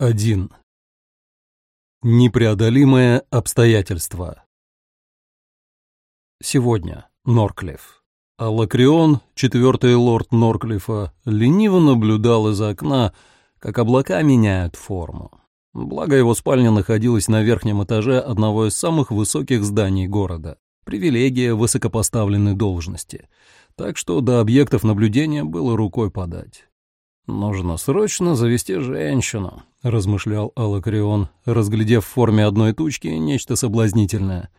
1. Непреодолимое обстоятельство. Сегодня. Норклифф. А Лакрион, четвертый лорд Норклифа, лениво наблюдал из окна, как облака меняют форму. Благо его спальня находилась на верхнем этаже одного из самых высоких зданий города. Привилегия высокопоставленной должности. Так что до объектов наблюдения было рукой подать. «Нужно срочно завести женщину», — размышлял Алакрион, разглядев в форме одной тучки нечто соблазнительное.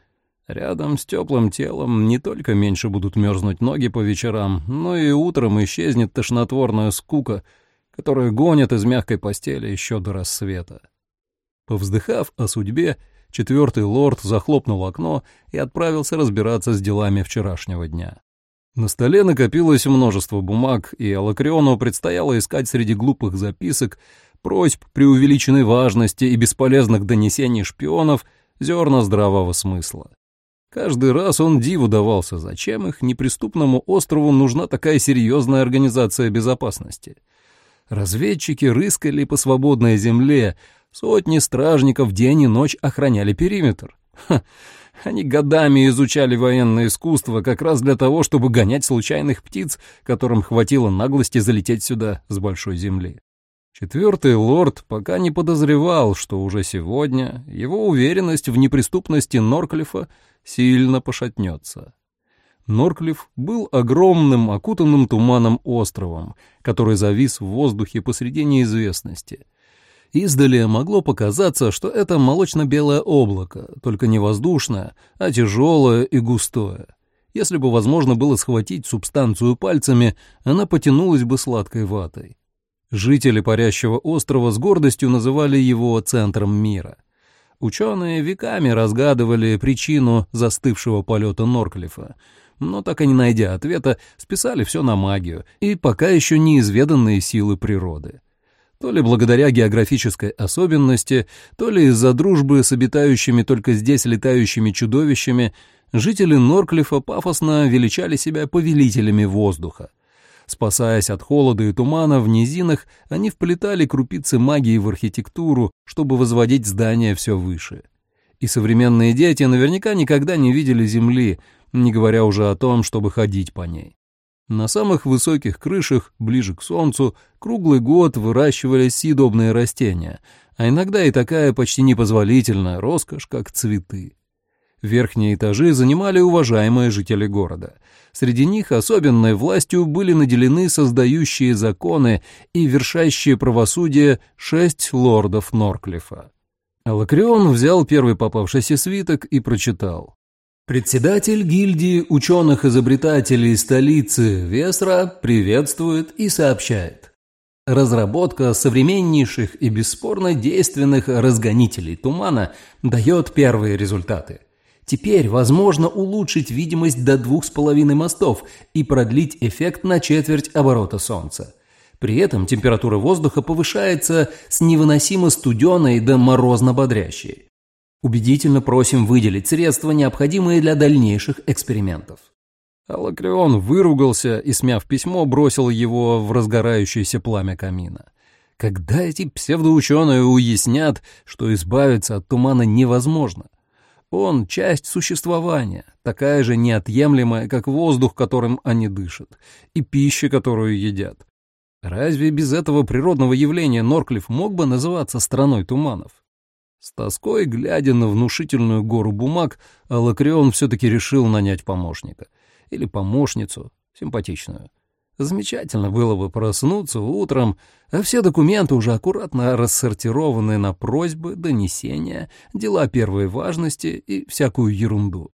«Рядом с теплым телом не только меньше будут мерзнуть ноги по вечерам, но и утром исчезнет тошнотворная скука, которая гонит из мягкой постели еще до рассвета». Повздыхав о судьбе, четвертый лорд захлопнул окно и отправился разбираться с делами вчерашнего дня. На столе накопилось множество бумаг, и Алакриону предстояло искать среди глупых записок, просьб преувеличенной важности и бесполезных донесений шпионов зерна здравого смысла. Каждый раз он диву давался, зачем их неприступному острову нужна такая серьезная организация безопасности. Разведчики рыскали по свободной земле, сотни стражников день и ночь охраняли периметр. Ха, они годами изучали военное искусство как раз для того, чтобы гонять случайных птиц, которым хватило наглости залететь сюда с большой земли. Четвертый лорд пока не подозревал, что уже сегодня его уверенность в неприступности Норклифа сильно пошатнется. Норклифф был огромным, окутанным туманом островом, который завис в воздухе посреди неизвестности — Издали могло показаться, что это молочно-белое облако, только не воздушное, а тяжелое и густое. Если бы возможно было схватить субстанцию пальцами, она потянулась бы сладкой ватой. Жители парящего острова с гордостью называли его центром мира. Ученые веками разгадывали причину застывшего полета Норклифа, но так и не найдя ответа, списали все на магию и пока еще неизведанные силы природы. То ли благодаря географической особенности, то ли из-за дружбы с обитающими только здесь летающими чудовищами, жители Норклифа пафосно величали себя повелителями воздуха. Спасаясь от холода и тумана в низинах, они вплетали крупицы магии в архитектуру, чтобы возводить здания все выше. И современные дети наверняка никогда не видели Земли, не говоря уже о том, чтобы ходить по ней. На самых высоких крышах, ближе к солнцу, круглый год выращивались съедобные растения, а иногда и такая почти непозволительная роскошь, как цветы. Верхние этажи занимали уважаемые жители города. Среди них особенной властью были наделены создающие законы и вершащие правосудие шесть лордов Норклифа. Алакрион взял первый попавшийся свиток и прочитал. Председатель гильдии ученых-изобретателей столицы Весра приветствует и сообщает. Разработка современнейших и бесспорно действенных разгонителей тумана дает первые результаты. Теперь возможно улучшить видимость до двух с половиной мостов и продлить эффект на четверть оборота Солнца. При этом температура воздуха повышается с невыносимо студеной до морозно-бодрящей. Убедительно просим выделить средства, необходимые для дальнейших экспериментов. Алакреон выругался и, смяв письмо, бросил его в разгорающееся пламя камина. Когда эти псевдоученые уяснят, что избавиться от тумана невозможно? Он — часть существования, такая же неотъемлемая, как воздух, которым они дышат, и пища, которую едят. Разве без этого природного явления Норклифф мог бы называться страной туманов? С тоской, глядя на внушительную гору бумаг, Алакрион все-таки решил нанять помощника. Или помощницу, симпатичную. Замечательно было бы проснуться утром, а все документы уже аккуратно рассортированы на просьбы, донесения, дела первой важности и всякую ерунду.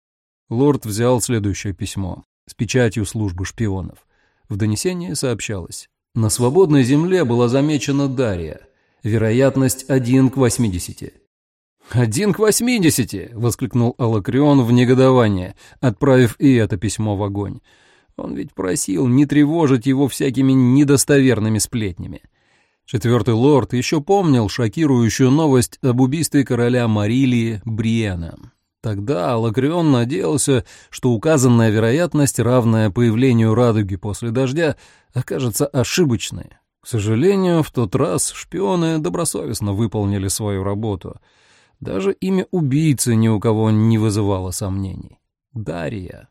Лорд взял следующее письмо с печатью службы шпионов. В донесении сообщалось. На свободной земле была замечена Дарья. Вероятность 1 к 80. «Один к восьмидесяти!» — воскликнул Алакрион в негодование, отправив и это письмо в огонь. Он ведь просил не тревожить его всякими недостоверными сплетнями. Четвертый лорд еще помнил шокирующую новость об убийстве короля Марилии Бриена. Тогда Алакрион надеялся, что указанная вероятность, равная появлению радуги после дождя, окажется ошибочной. К сожалению, в тот раз шпионы добросовестно выполнили свою работу. Даже имя убийцы ни у кого не вызывало сомнений. Дарья.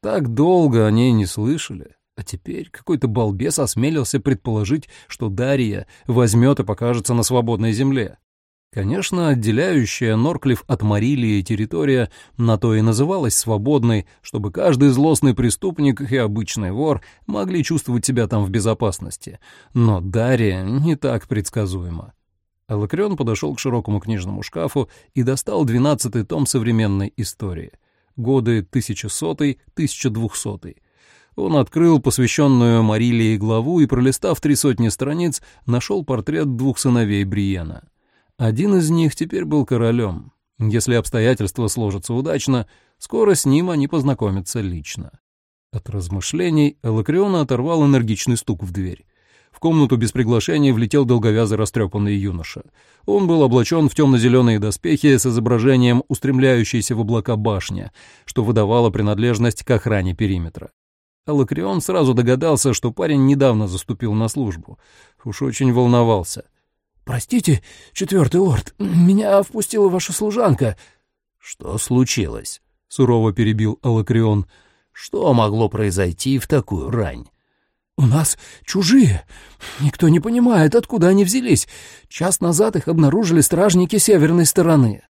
Так долго о ней не слышали. А теперь какой-то балбес осмелился предположить, что Дарья возьмет и покажется на свободной земле. Конечно, отделяющая Норклифф от Марилии территория на то и называлась свободной, чтобы каждый злостный преступник и обычный вор могли чувствовать себя там в безопасности. Но Дарья не так предсказуема. Алакрион подошел к широкому книжному шкафу и достал двенадцатый том современной истории. Годы 1100-1200. Он открыл посвященную Марилии главу и, пролистав три сотни страниц, нашел портрет двух сыновей Бриена — один из них теперь был королем. Если обстоятельства сложатся удачно, скоро с ним они познакомятся лично. От размышлений Элакриона оторвал энергичный стук в дверь. В комнату без приглашения влетел долговязый растрепанный юноша. Он был облачен в темно-зеленые доспехи с изображением устремляющейся в облака башни, что выдавало принадлежность к охране периметра. Алакрион сразу догадался, что парень недавно заступил на службу. Уж очень волновался — «Простите, четвертый лорд, меня впустила ваша служанка». «Что случилось?» — сурово перебил Алакрион. «Что могло произойти в такую рань?» «У нас чужие. Никто не понимает, откуда они взялись. Час назад их обнаружили стражники северной стороны».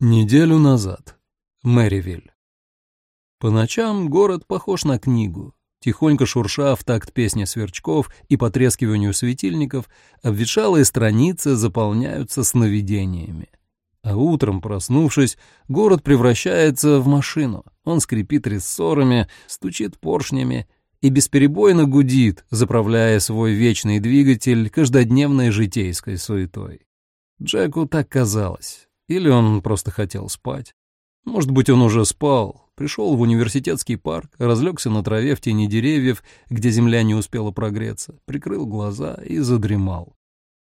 Неделю назад. Мэривиль. По ночам город похож на книгу. Тихонько шурша в такт песни сверчков и потрескиванию светильников, обветшалые страницы заполняются сновидениями. А утром, проснувшись, город превращается в машину. Он скрипит рессорами, стучит поршнями и бесперебойно гудит, заправляя свой вечный двигатель каждодневной житейской суетой. Джеку так казалось. Или он просто хотел спать. Может быть, он уже спал, пришел в университетский парк, разлегся на траве в тени деревьев, где земля не успела прогреться, прикрыл глаза и задремал.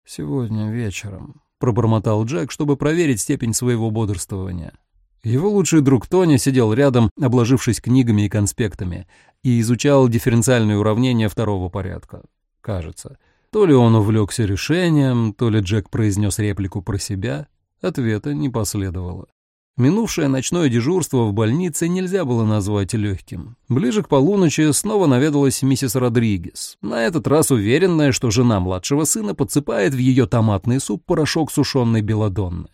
«Сегодня вечером», — пробормотал Джек, чтобы проверить степень своего бодрствования. Его лучший друг Тони сидел рядом, обложившись книгами и конспектами, и изучал дифференциальные уравнения второго порядка. Кажется. То ли он увлекся решением, то ли Джек произнес реплику про себя. Ответа не последовало. Минувшее ночное дежурство в больнице нельзя было назвать легким. Ближе к полуночи снова наведалась миссис Родригес, на этот раз уверенная, что жена младшего сына подсыпает в ее томатный суп порошок сушеной белодонны.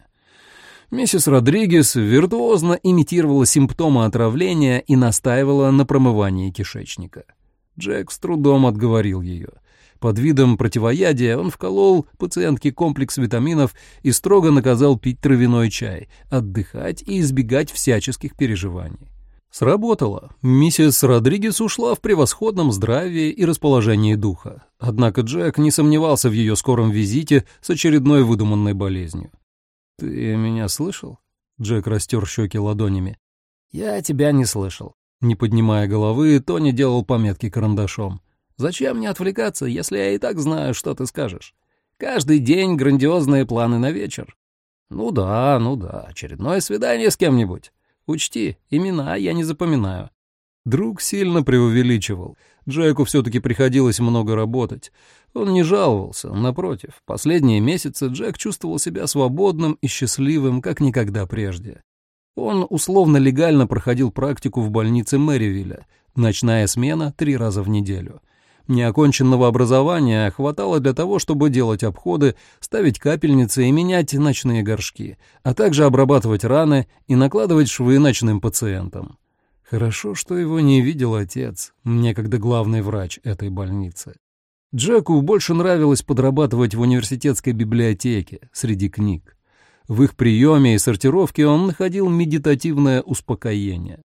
Миссис Родригес виртуозно имитировала симптомы отравления и настаивала на промывании кишечника. Джек с трудом отговорил ее — под видом противоядия он вколол пациентке комплекс витаминов и строго наказал пить травяной чай, отдыхать и избегать всяческих переживаний. Сработало. Миссис Родригес ушла в превосходном здравии и расположении духа. Однако Джек не сомневался в ее скором визите с очередной выдуманной болезнью. «Ты меня слышал?» Джек растер щеки ладонями. «Я тебя не слышал». Не поднимая головы, Тони делал пометки карандашом. Зачем мне отвлекаться, если я и так знаю, что ты скажешь? Каждый день грандиозные планы на вечер. Ну да, ну да, очередное свидание с кем-нибудь. Учти, имена я не запоминаю. Друг сильно преувеличивал. Джеку все-таки приходилось много работать. Он не жаловался, напротив. Последние месяцы Джек чувствовал себя свободным и счастливым, как никогда прежде. Он условно-легально проходил практику в больнице Мэривилля, ночная смена три раза в неделю — Неоконченного образования хватало для того, чтобы делать обходы, ставить капельницы и менять ночные горшки, а также обрабатывать раны и накладывать швы ночным пациентам. Хорошо, что его не видел отец, некогда главный врач этой больницы. Джеку больше нравилось подрабатывать в университетской библиотеке, среди книг. В их приеме и сортировке он находил медитативное успокоение.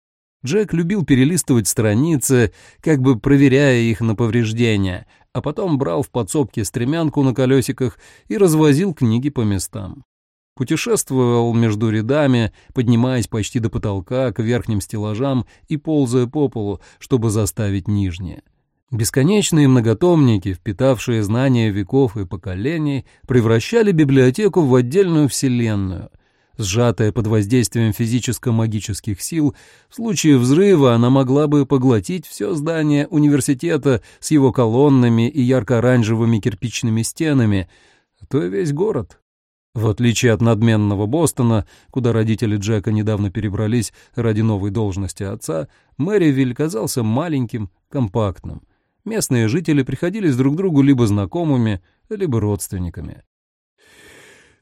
Джек любил перелистывать страницы, как бы проверяя их на повреждения, а потом брал в подсобке стремянку на колесиках и развозил книги по местам. Путешествовал между рядами, поднимаясь почти до потолка к верхним стеллажам и ползая по полу, чтобы заставить нижние. Бесконечные многотомники, впитавшие знания веков и поколений, превращали библиотеку в отдельную вселенную — Сжатая под воздействием физическо-магических сил, в случае взрыва она могла бы поглотить все здание университета с его колоннами и ярко-оранжевыми кирпичными стенами, а то и весь город. В отличие от надменного Бостона, куда родители Джека недавно перебрались ради новой должности отца, Мэривиль казался маленьким, компактным. Местные жители приходились друг другу либо знакомыми, либо родственниками.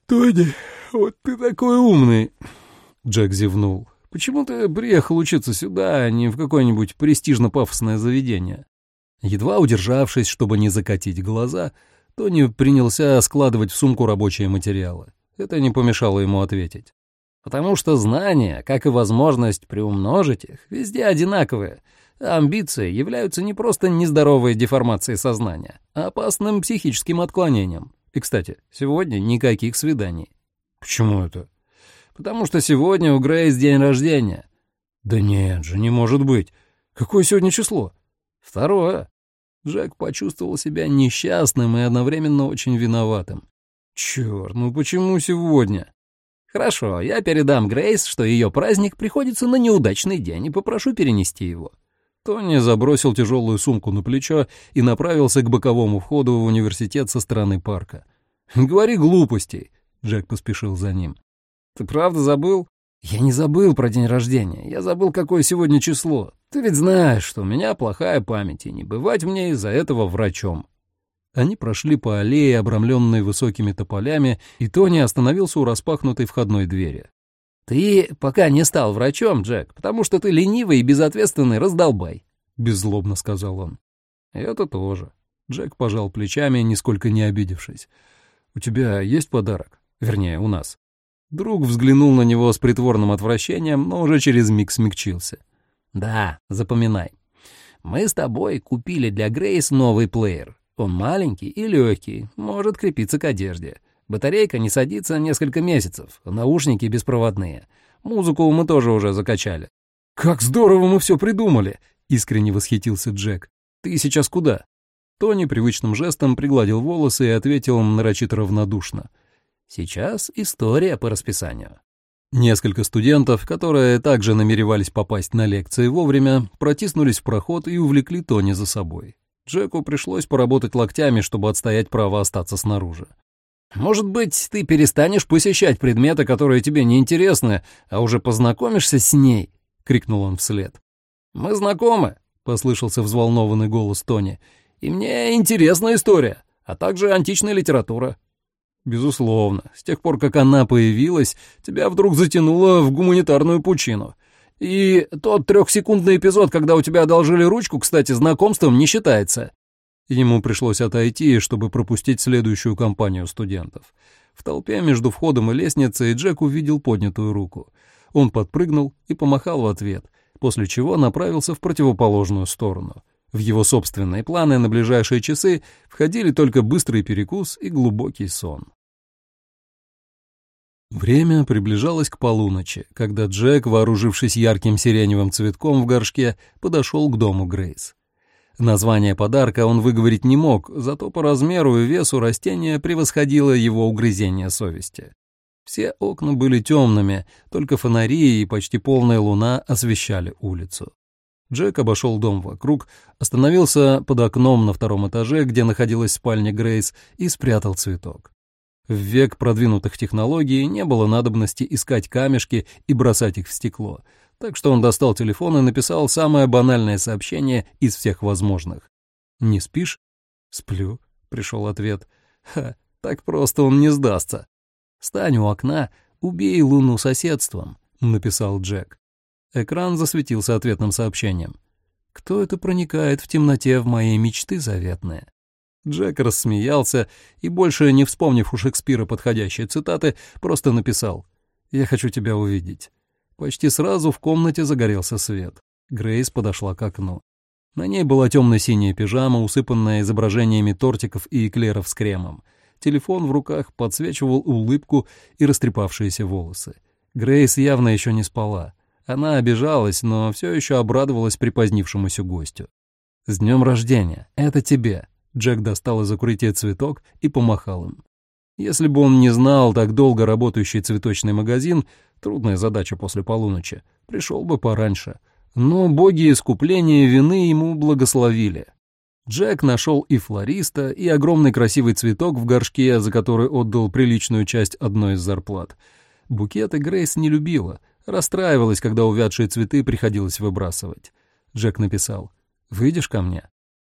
«Тони, вот ты такой умный!» Джек зевнул. «Почему ты приехал учиться сюда, а не в какое-нибудь престижно-пафосное заведение?» Едва удержавшись, чтобы не закатить глаза, Тони принялся складывать в сумку рабочие материалы. Это не помешало ему ответить. «Потому что знания, как и возможность приумножить их, везде одинаковые, амбиции являются не просто нездоровой деформацией сознания, а опасным психическим отклонением. И, кстати, сегодня никаких свиданий». «Почему это?» «Потому что сегодня у Грейс день рождения». «Да нет же, не может быть. Какое сегодня число?» «Второе». Джек почувствовал себя несчастным и одновременно очень виноватым. «Черт, ну почему сегодня?» «Хорошо, я передам Грейс, что ее праздник приходится на неудачный день и попрошу перенести его». Тони забросил тяжелую сумку на плечо и направился к боковому входу в университет со стороны парка. «Говори глупостей», — Джек поспешил за ним. «Ты правда забыл?» «Я не забыл про день рождения. Я забыл, какое сегодня число. Ты ведь знаешь, что у меня плохая память, и не бывать мне из-за этого врачом». Они прошли по аллее, обрамленной высокими тополями, и Тони остановился у распахнутой входной двери. «Ты пока не стал врачом, Джек, потому что ты ленивый и безответственный раздолбай», — беззлобно сказал он. «Это тоже». Джек пожал плечами, нисколько не обидевшись. «У тебя есть подарок? Вернее, у нас». Друг взглянул на него с притворным отвращением, но уже через миг смягчился. «Да, запоминай. Мы с тобой купили для Грейс новый плеер. Он маленький и легкий, может крепиться к одежде. Батарейка не садится несколько месяцев, наушники беспроводные. Музыку мы тоже уже закачали». «Как здорово мы все придумали!» — искренне восхитился Джек. «Ты сейчас куда?» Тони привычным жестом пригладил волосы и ответил нарочито равнодушно. Сейчас история по расписанию. Несколько студентов, которые также намеревались попасть на лекции вовремя, протиснулись в проход и увлекли Тони за собой. Джеку пришлось поработать локтями, чтобы отстоять право остаться снаружи. «Может быть, ты перестанешь посещать предметы, которые тебе не интересны, а уже познакомишься с ней?» — крикнул он вслед. «Мы знакомы», — послышался взволнованный голос Тони. «И мне интересна история, а также античная литература. Безусловно, с тех пор, как она появилась, тебя вдруг затянуло в гуманитарную пучину. И тот трехсекундный эпизод, когда у тебя одолжили ручку, кстати, знакомством не считается. Ему пришлось отойти, чтобы пропустить следующую компанию студентов. В толпе между входом и лестницей Джек увидел поднятую руку. Он подпрыгнул и помахал в ответ, после чего направился в противоположную сторону. В его собственные планы на ближайшие часы входили только быстрый перекус и глубокий сон. Время приближалось к полуночи, когда Джек, вооружившись ярким сиреневым цветком в горшке, подошел к дому Грейс. Название подарка он выговорить не мог, зато по размеру и весу растения превосходило его угрызение совести. Все окна были темными, только фонари и почти полная луна освещали улицу. Джек обошел дом вокруг, остановился под окном на втором этаже, где находилась спальня Грейс, и спрятал цветок. В век продвинутых технологий не было надобности искать камешки и бросать их в стекло, так что он достал телефон и написал самое банальное сообщение из всех возможных. «Не спишь?» «Сплю», — пришел ответ. «Ха, так просто он не сдастся». «Стань у окна, убей луну соседством», — написал Джек. Экран засветился ответным сообщением. «Кто это проникает в темноте в моей мечты заветные?» Джек рассмеялся и, больше не вспомнив у Шекспира подходящей цитаты, просто написал «Я хочу тебя увидеть». Почти сразу в комнате загорелся свет. Грейс подошла к окну. На ней была темно-синяя пижама, усыпанная изображениями тортиков и эклеров с кремом. Телефон в руках подсвечивал улыбку и растрепавшиеся волосы. Грейс явно еще не спала. Она обижалась, но все еще обрадовалась припозднившемуся гостю. «С днем рождения! Это тебе!» Джек достал из укрытия цветок и помахал им. Если бы он не знал так долго работающий цветочный магазин, трудная задача после полуночи, пришел бы пораньше. Но боги искупления вины ему благословили. Джек нашел и флориста, и огромный красивый цветок в горшке, за который отдал приличную часть одной из зарплат. Букеты Грейс не любила, расстраивалась, когда увядшие цветы приходилось выбрасывать. Джек написал «Выйдешь ко мне?»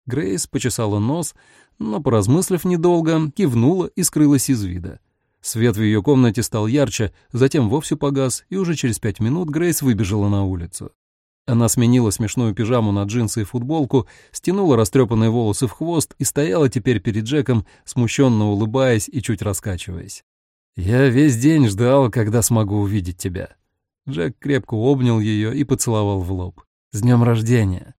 Грейс почесала нос, но, поразмыслив недолго, кивнула и скрылась из вида. Свет в ее комнате стал ярче, затем вовсе погас, и уже через пять минут Грейс выбежала на улицу. Она сменила смешную пижаму на джинсы и футболку, стянула растрепанные волосы в хвост и стояла теперь перед Джеком, смущенно улыбаясь и чуть раскачиваясь. «Я весь день ждал, когда смогу увидеть тебя». Джек крепко обнял ее и поцеловал в лоб. «С днем рождения!»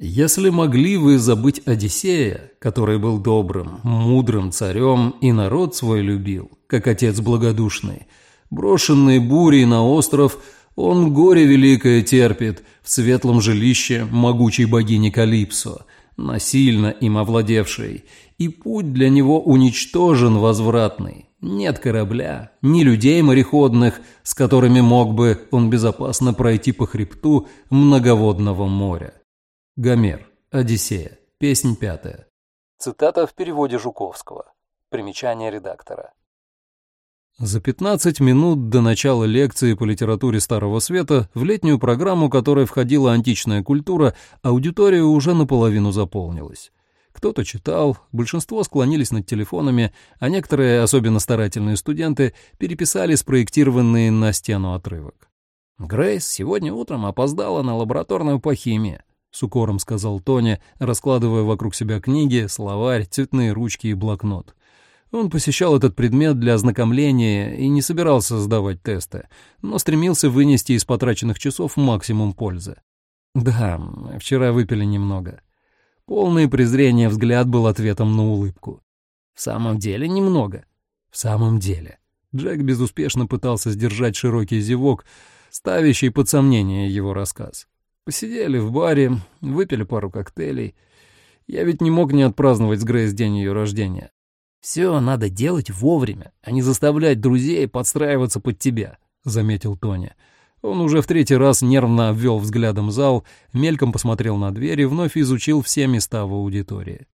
Если могли вы забыть Одиссея, который был добрым, мудрым царем и народ свой любил, как отец благодушный, брошенный бурей на остров, он горе великое терпит в светлом жилище могучей богини Калипсо, насильно им овладевшей, и путь для него уничтожен возвратный. Нет корабля, ни людей мореходных, с которыми мог бы он безопасно пройти по хребту многоводного моря. Гомер. Одиссея. Песнь пятая. Цитата в переводе Жуковского. Примечание редактора. За 15 минут до начала лекции по литературе Старого Света в летнюю программу, которой входила античная культура, аудитория уже наполовину заполнилась. Кто-то читал, большинство склонились над телефонами, а некоторые, особенно старательные студенты, переписали спроектированный на стену отрывок. «Грейс сегодня утром опоздала на лабораторную по химии. — с укором сказал Тоня, раскладывая вокруг себя книги, словарь, цветные ручки и блокнот. Он посещал этот предмет для ознакомления и не собирался сдавать тесты, но стремился вынести из потраченных часов максимум пользы. «Да, вчера выпили немного». Полное презрение взгляд был ответом на улыбку. «В самом деле немного». «В самом деле». Джек безуспешно пытался сдержать широкий зевок, ставящий под сомнение его рассказ. Посидели в баре, выпили пару коктейлей. Я ведь не мог не отпраздновать с Грейс день ее рождения. «Все надо делать вовремя, а не заставлять друзей подстраиваться под тебя», — заметил Тони. Он уже в третий раз нервно обвел взглядом зал, мельком посмотрел на дверь и вновь изучил все места в аудитории.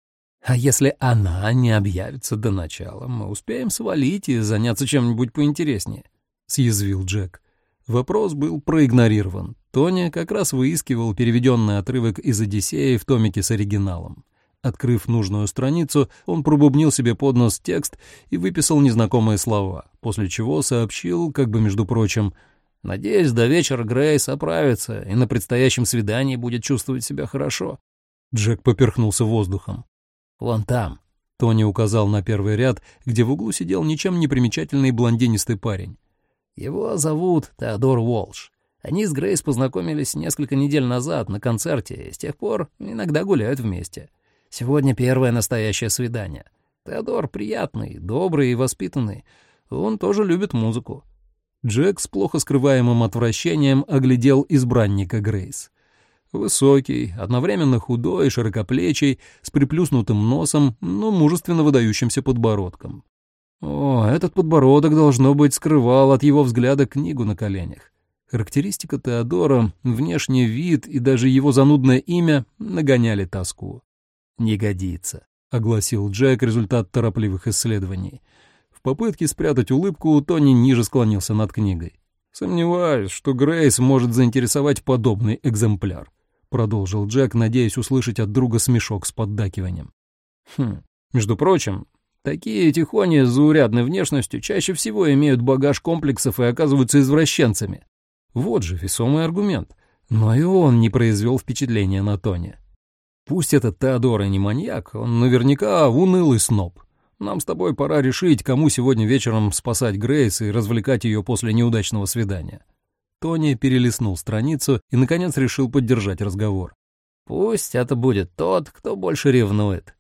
«А если она не объявится до начала, мы успеем свалить и заняться чем-нибудь поинтереснее», — съязвил Джек. Вопрос был проигнорирован. Тони как раз выискивал переведенный отрывок из «Одиссеи» в томике с оригиналом. Открыв нужную страницу, он пробубнил себе под нос текст и выписал незнакомые слова, после чего сообщил, как бы между прочим, «Надеюсь, до вечера Грейс оправится и на предстоящем свидании будет чувствовать себя хорошо». Джек поперхнулся воздухом. «Вон там», — Тони указал на первый ряд, где в углу сидел ничем не примечательный блондинистый парень. Его зовут Теодор Уолш. Они с Грейс познакомились несколько недель назад на концерте и с тех пор иногда гуляют вместе. Сегодня первое настоящее свидание. Теодор приятный, добрый и воспитанный. Он тоже любит музыку. Джек с плохо скрываемым отвращением оглядел избранника Грейс. Высокий, одновременно худой широкоплечий, с приплюснутым носом, но мужественно выдающимся подбородком. О, этот подбородок, должно быть, скрывал от его взгляда книгу на коленях. Характеристика Теодора, внешний вид и даже его занудное имя нагоняли тоску. «Не годится», — огласил Джек результат торопливых исследований. В попытке спрятать улыбку Тони ниже склонился над книгой. «Сомневаюсь, что Грейс может заинтересовать подобный экземпляр», — продолжил Джек, надеясь услышать от друга смешок с поддакиванием. «Хм, между прочим, Такие тихони с заурядной внешностью чаще всего имеют багаж комплексов и оказываются извращенцами. Вот же весомый аргумент. Но и он не произвел впечатления на Тони. Пусть этот Теодор и не маньяк, он наверняка унылый сноб. Нам с тобой пора решить, кому сегодня вечером спасать Грейс и развлекать ее после неудачного свидания. Тони перелистнул страницу и, наконец, решил поддержать разговор. «Пусть это будет тот, кто больше ревнует».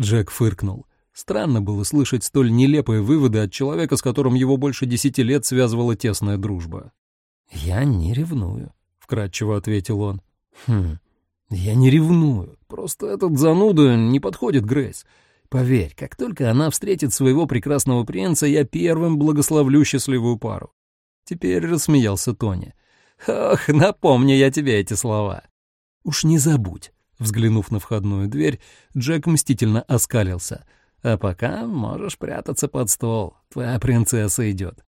Джек фыркнул. Странно было слышать столь нелепые выводы от человека, с которым его больше десяти лет связывала тесная дружба. «Я не ревную», — вкратчиво ответил он. «Хм, я не ревную. Просто этот зануда не подходит Грейс. Поверь, как только она встретит своего прекрасного принца, я первым благословлю счастливую пару. Теперь рассмеялся Тони. «Ох, напомню я тебе эти слова». «Уж не забудь». Взглянув на входную дверь, Джек мстительно оскалился. «А пока можешь прятаться под стол. Твоя принцесса идет».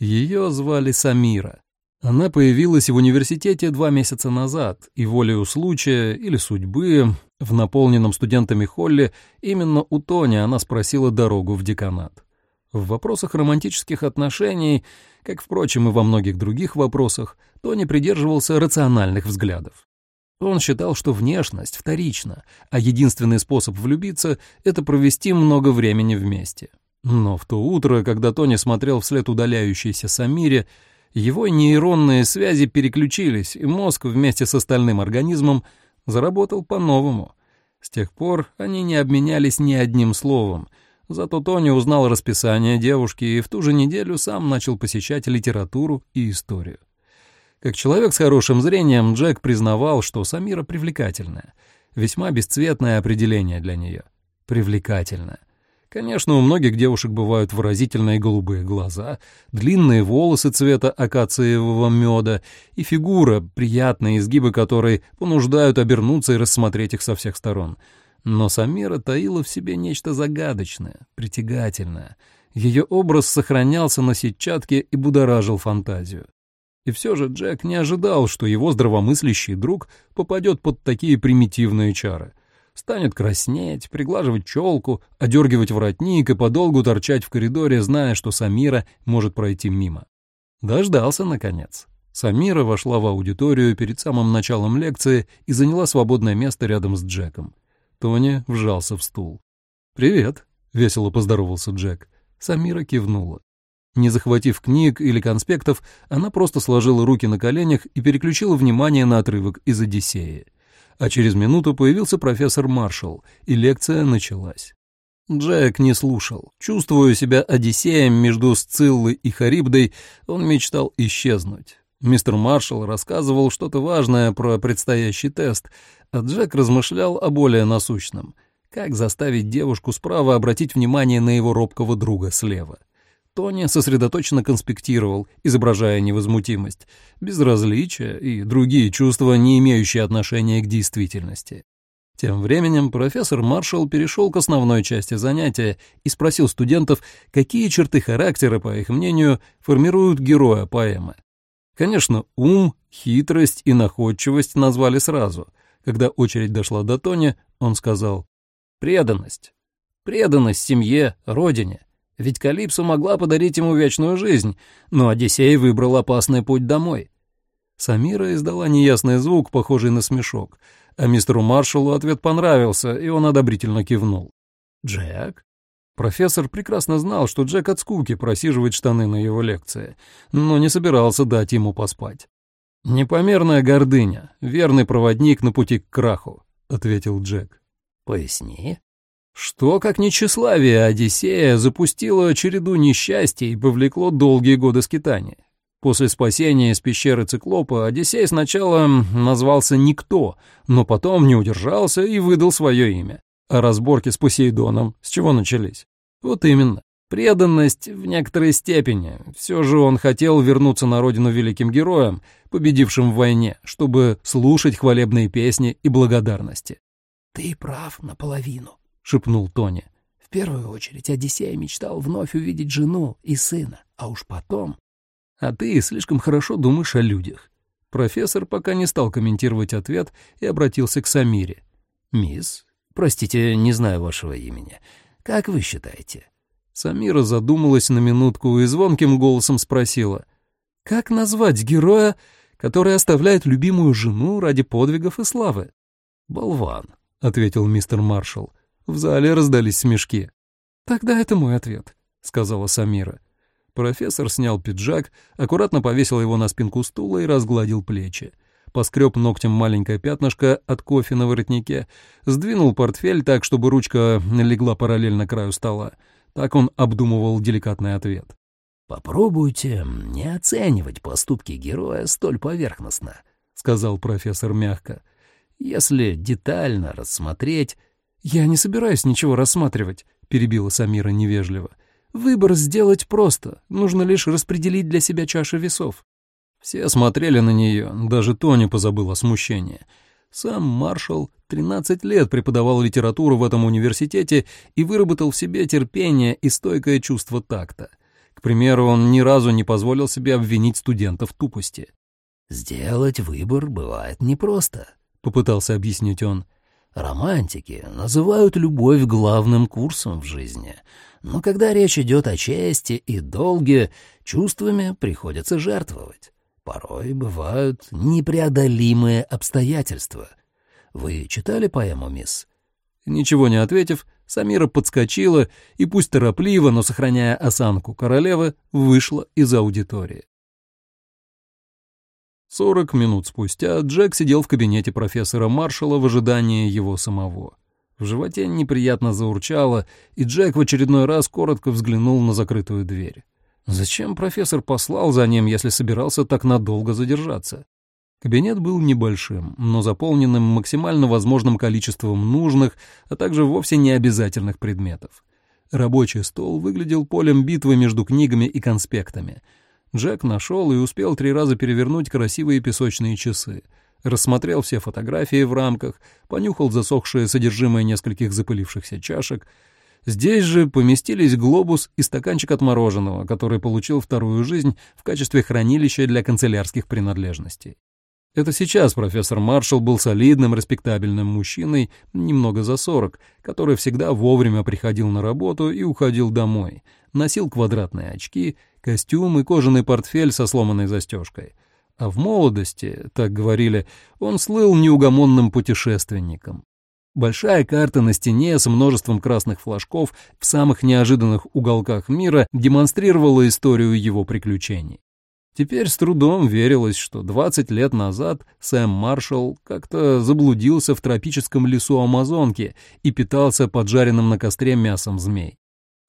Ее звали Самира. Она появилась в университете два месяца назад, и волею случая или судьбы в наполненном студентами холле именно у Тони она спросила дорогу в деканат. В вопросах романтических отношений, как, впрочем, и во многих других вопросах, Тони придерживался рациональных взглядов. Он считал, что внешность вторична, а единственный способ влюбиться — это провести много времени вместе. Но в то утро, когда Тони смотрел вслед удаляющейся Самире, его нейронные связи переключились, и мозг вместе с остальным организмом заработал по-новому. С тех пор они не обменялись ни одним словом — Зато Тони узнал расписание девушки и в ту же неделю сам начал посещать литературу и историю. Как человек с хорошим зрением, Джек признавал, что Самира привлекательная. Весьма бесцветное определение для нее. Привлекательная. Конечно, у многих девушек бывают выразительные голубые глаза, длинные волосы цвета акациевого меда и фигура, приятные изгибы которой понуждают обернуться и рассмотреть их со всех сторон — но Самира таила в себе нечто загадочное, притягательное. Ее образ сохранялся на сетчатке и будоражил фантазию. И все же Джек не ожидал, что его здравомыслящий друг попадет под такие примитивные чары. Станет краснеть, приглаживать челку, одергивать воротник и подолгу торчать в коридоре, зная, что Самира может пройти мимо. Дождался, наконец. Самира вошла в аудиторию перед самым началом лекции и заняла свободное место рядом с Джеком. Тони вжался в стул. «Привет», — весело поздоровался Джек. Самира кивнула. Не захватив книг или конспектов, она просто сложила руки на коленях и переключила внимание на отрывок из «Одиссеи». А через минуту появился профессор Маршалл, и лекция началась. Джек не слушал. Чувствуя себя Одиссеем между Сциллой и Харибдой, он мечтал исчезнуть. Мистер Маршалл рассказывал что-то важное про предстоящий тест, а Джек размышлял о более насущном. Как заставить девушку справа обратить внимание на его робкого друга слева? Тони сосредоточенно конспектировал, изображая невозмутимость, безразличие и другие чувства, не имеющие отношения к действительности. Тем временем профессор Маршалл перешел к основной части занятия и спросил студентов, какие черты характера, по их мнению, формируют героя поэмы. Конечно, ум, хитрость и находчивость назвали сразу — когда очередь дошла до Тони, он сказал «Преданность. Преданность семье, родине. Ведь Калипсо могла подарить ему вечную жизнь, но Одиссей выбрал опасный путь домой». Самира издала неясный звук, похожий на смешок, а мистеру Маршалу ответ понравился, и он одобрительно кивнул. «Джек?» Профессор прекрасно знал, что Джек от скуки просиживает штаны на его лекции, но не собирался дать ему поспать. «Непомерная гордыня, верный проводник на пути к краху», — ответил Джек. «Поясни». Что, как ни тщеславие Одиссея, запустило череду несчастий и повлекло долгие годы скитания. После спасения из пещеры Циклопа Одиссей сначала назвался Никто, но потом не удержался и выдал свое имя. А разборки с Посейдоном с чего начались? Вот именно. Преданность в некоторой степени. Все же он хотел вернуться на родину великим героем, победившим в войне, чтобы слушать хвалебные песни и благодарности. «Ты прав наполовину», — шепнул Тони. «В первую очередь Одиссей мечтал вновь увидеть жену и сына, а уж потом...» «А ты слишком хорошо думаешь о людях». Профессор пока не стал комментировать ответ и обратился к Самире. «Мисс, простите, не знаю вашего имени. Как вы считаете, Самира задумалась на минутку и звонким голосом спросила. «Как назвать героя, который оставляет любимую жену ради подвигов и славы?» «Болван», — ответил мистер Маршалл. В зале раздались смешки. «Тогда это мой ответ», — сказала Самира. Профессор снял пиджак, аккуратно повесил его на спинку стула и разгладил плечи. Поскреб ногтем маленькое пятнышко от кофе на воротнике, сдвинул портфель так, чтобы ручка легла параллельно краю стола, так он обдумывал деликатный ответ. «Попробуйте не оценивать поступки героя столь поверхностно», — сказал профессор мягко. «Если детально рассмотреть, «Я не собираюсь ничего рассматривать», — перебила Самира невежливо. «Выбор сделать просто. Нужно лишь распределить для себя чаши весов». Все смотрели на нее, даже Тони позабыл о смущении. Сам маршал 13 лет преподавал литературу в этом университете и выработал в себе терпение и стойкое чувство такта. К примеру, он ни разу не позволил себе обвинить студентов в тупости. «Сделать выбор бывает непросто», — попытался объяснить он. «Романтики называют любовь главным курсом в жизни, но когда речь идет о чести и долге, чувствами приходится жертвовать. Порой бывают непреодолимые обстоятельства. Вы читали поэму, мисс?» Ничего не ответив, Самира подскочила и, пусть торопливо, но сохраняя осанку королевы, вышла из аудитории. Сорок минут спустя Джек сидел в кабинете профессора Маршалла в ожидании его самого. В животе неприятно заурчало, и Джек в очередной раз коротко взглянул на закрытую дверь. Зачем профессор послал за ним, если собирался так надолго задержаться? Кабинет был небольшим, но заполненным максимально возможным количеством нужных, а также вовсе не обязательных предметов. Рабочий стол выглядел полем битвы между книгами и конспектами — Джек нашел и успел три раза перевернуть красивые песочные часы, рассмотрел все фотографии в рамках, понюхал засохшее содержимое нескольких запылившихся чашек. Здесь же поместились глобус и стаканчик от мороженого, который получил вторую жизнь в качестве хранилища для канцелярских принадлежностей. Это сейчас профессор Маршалл был солидным, респектабельным мужчиной, немного за сорок, который всегда вовремя приходил на работу и уходил домой, носил квадратные очки, костюм и кожаный портфель со сломанной застежкой. А в молодости, так говорили, он слыл неугомонным путешественником. Большая карта на стене с множеством красных флажков в самых неожиданных уголках мира демонстрировала историю его приключений. Теперь с трудом верилось, что 20 лет назад Сэм Маршалл как-то заблудился в тропическом лесу Амазонки и питался поджаренным на костре мясом змей.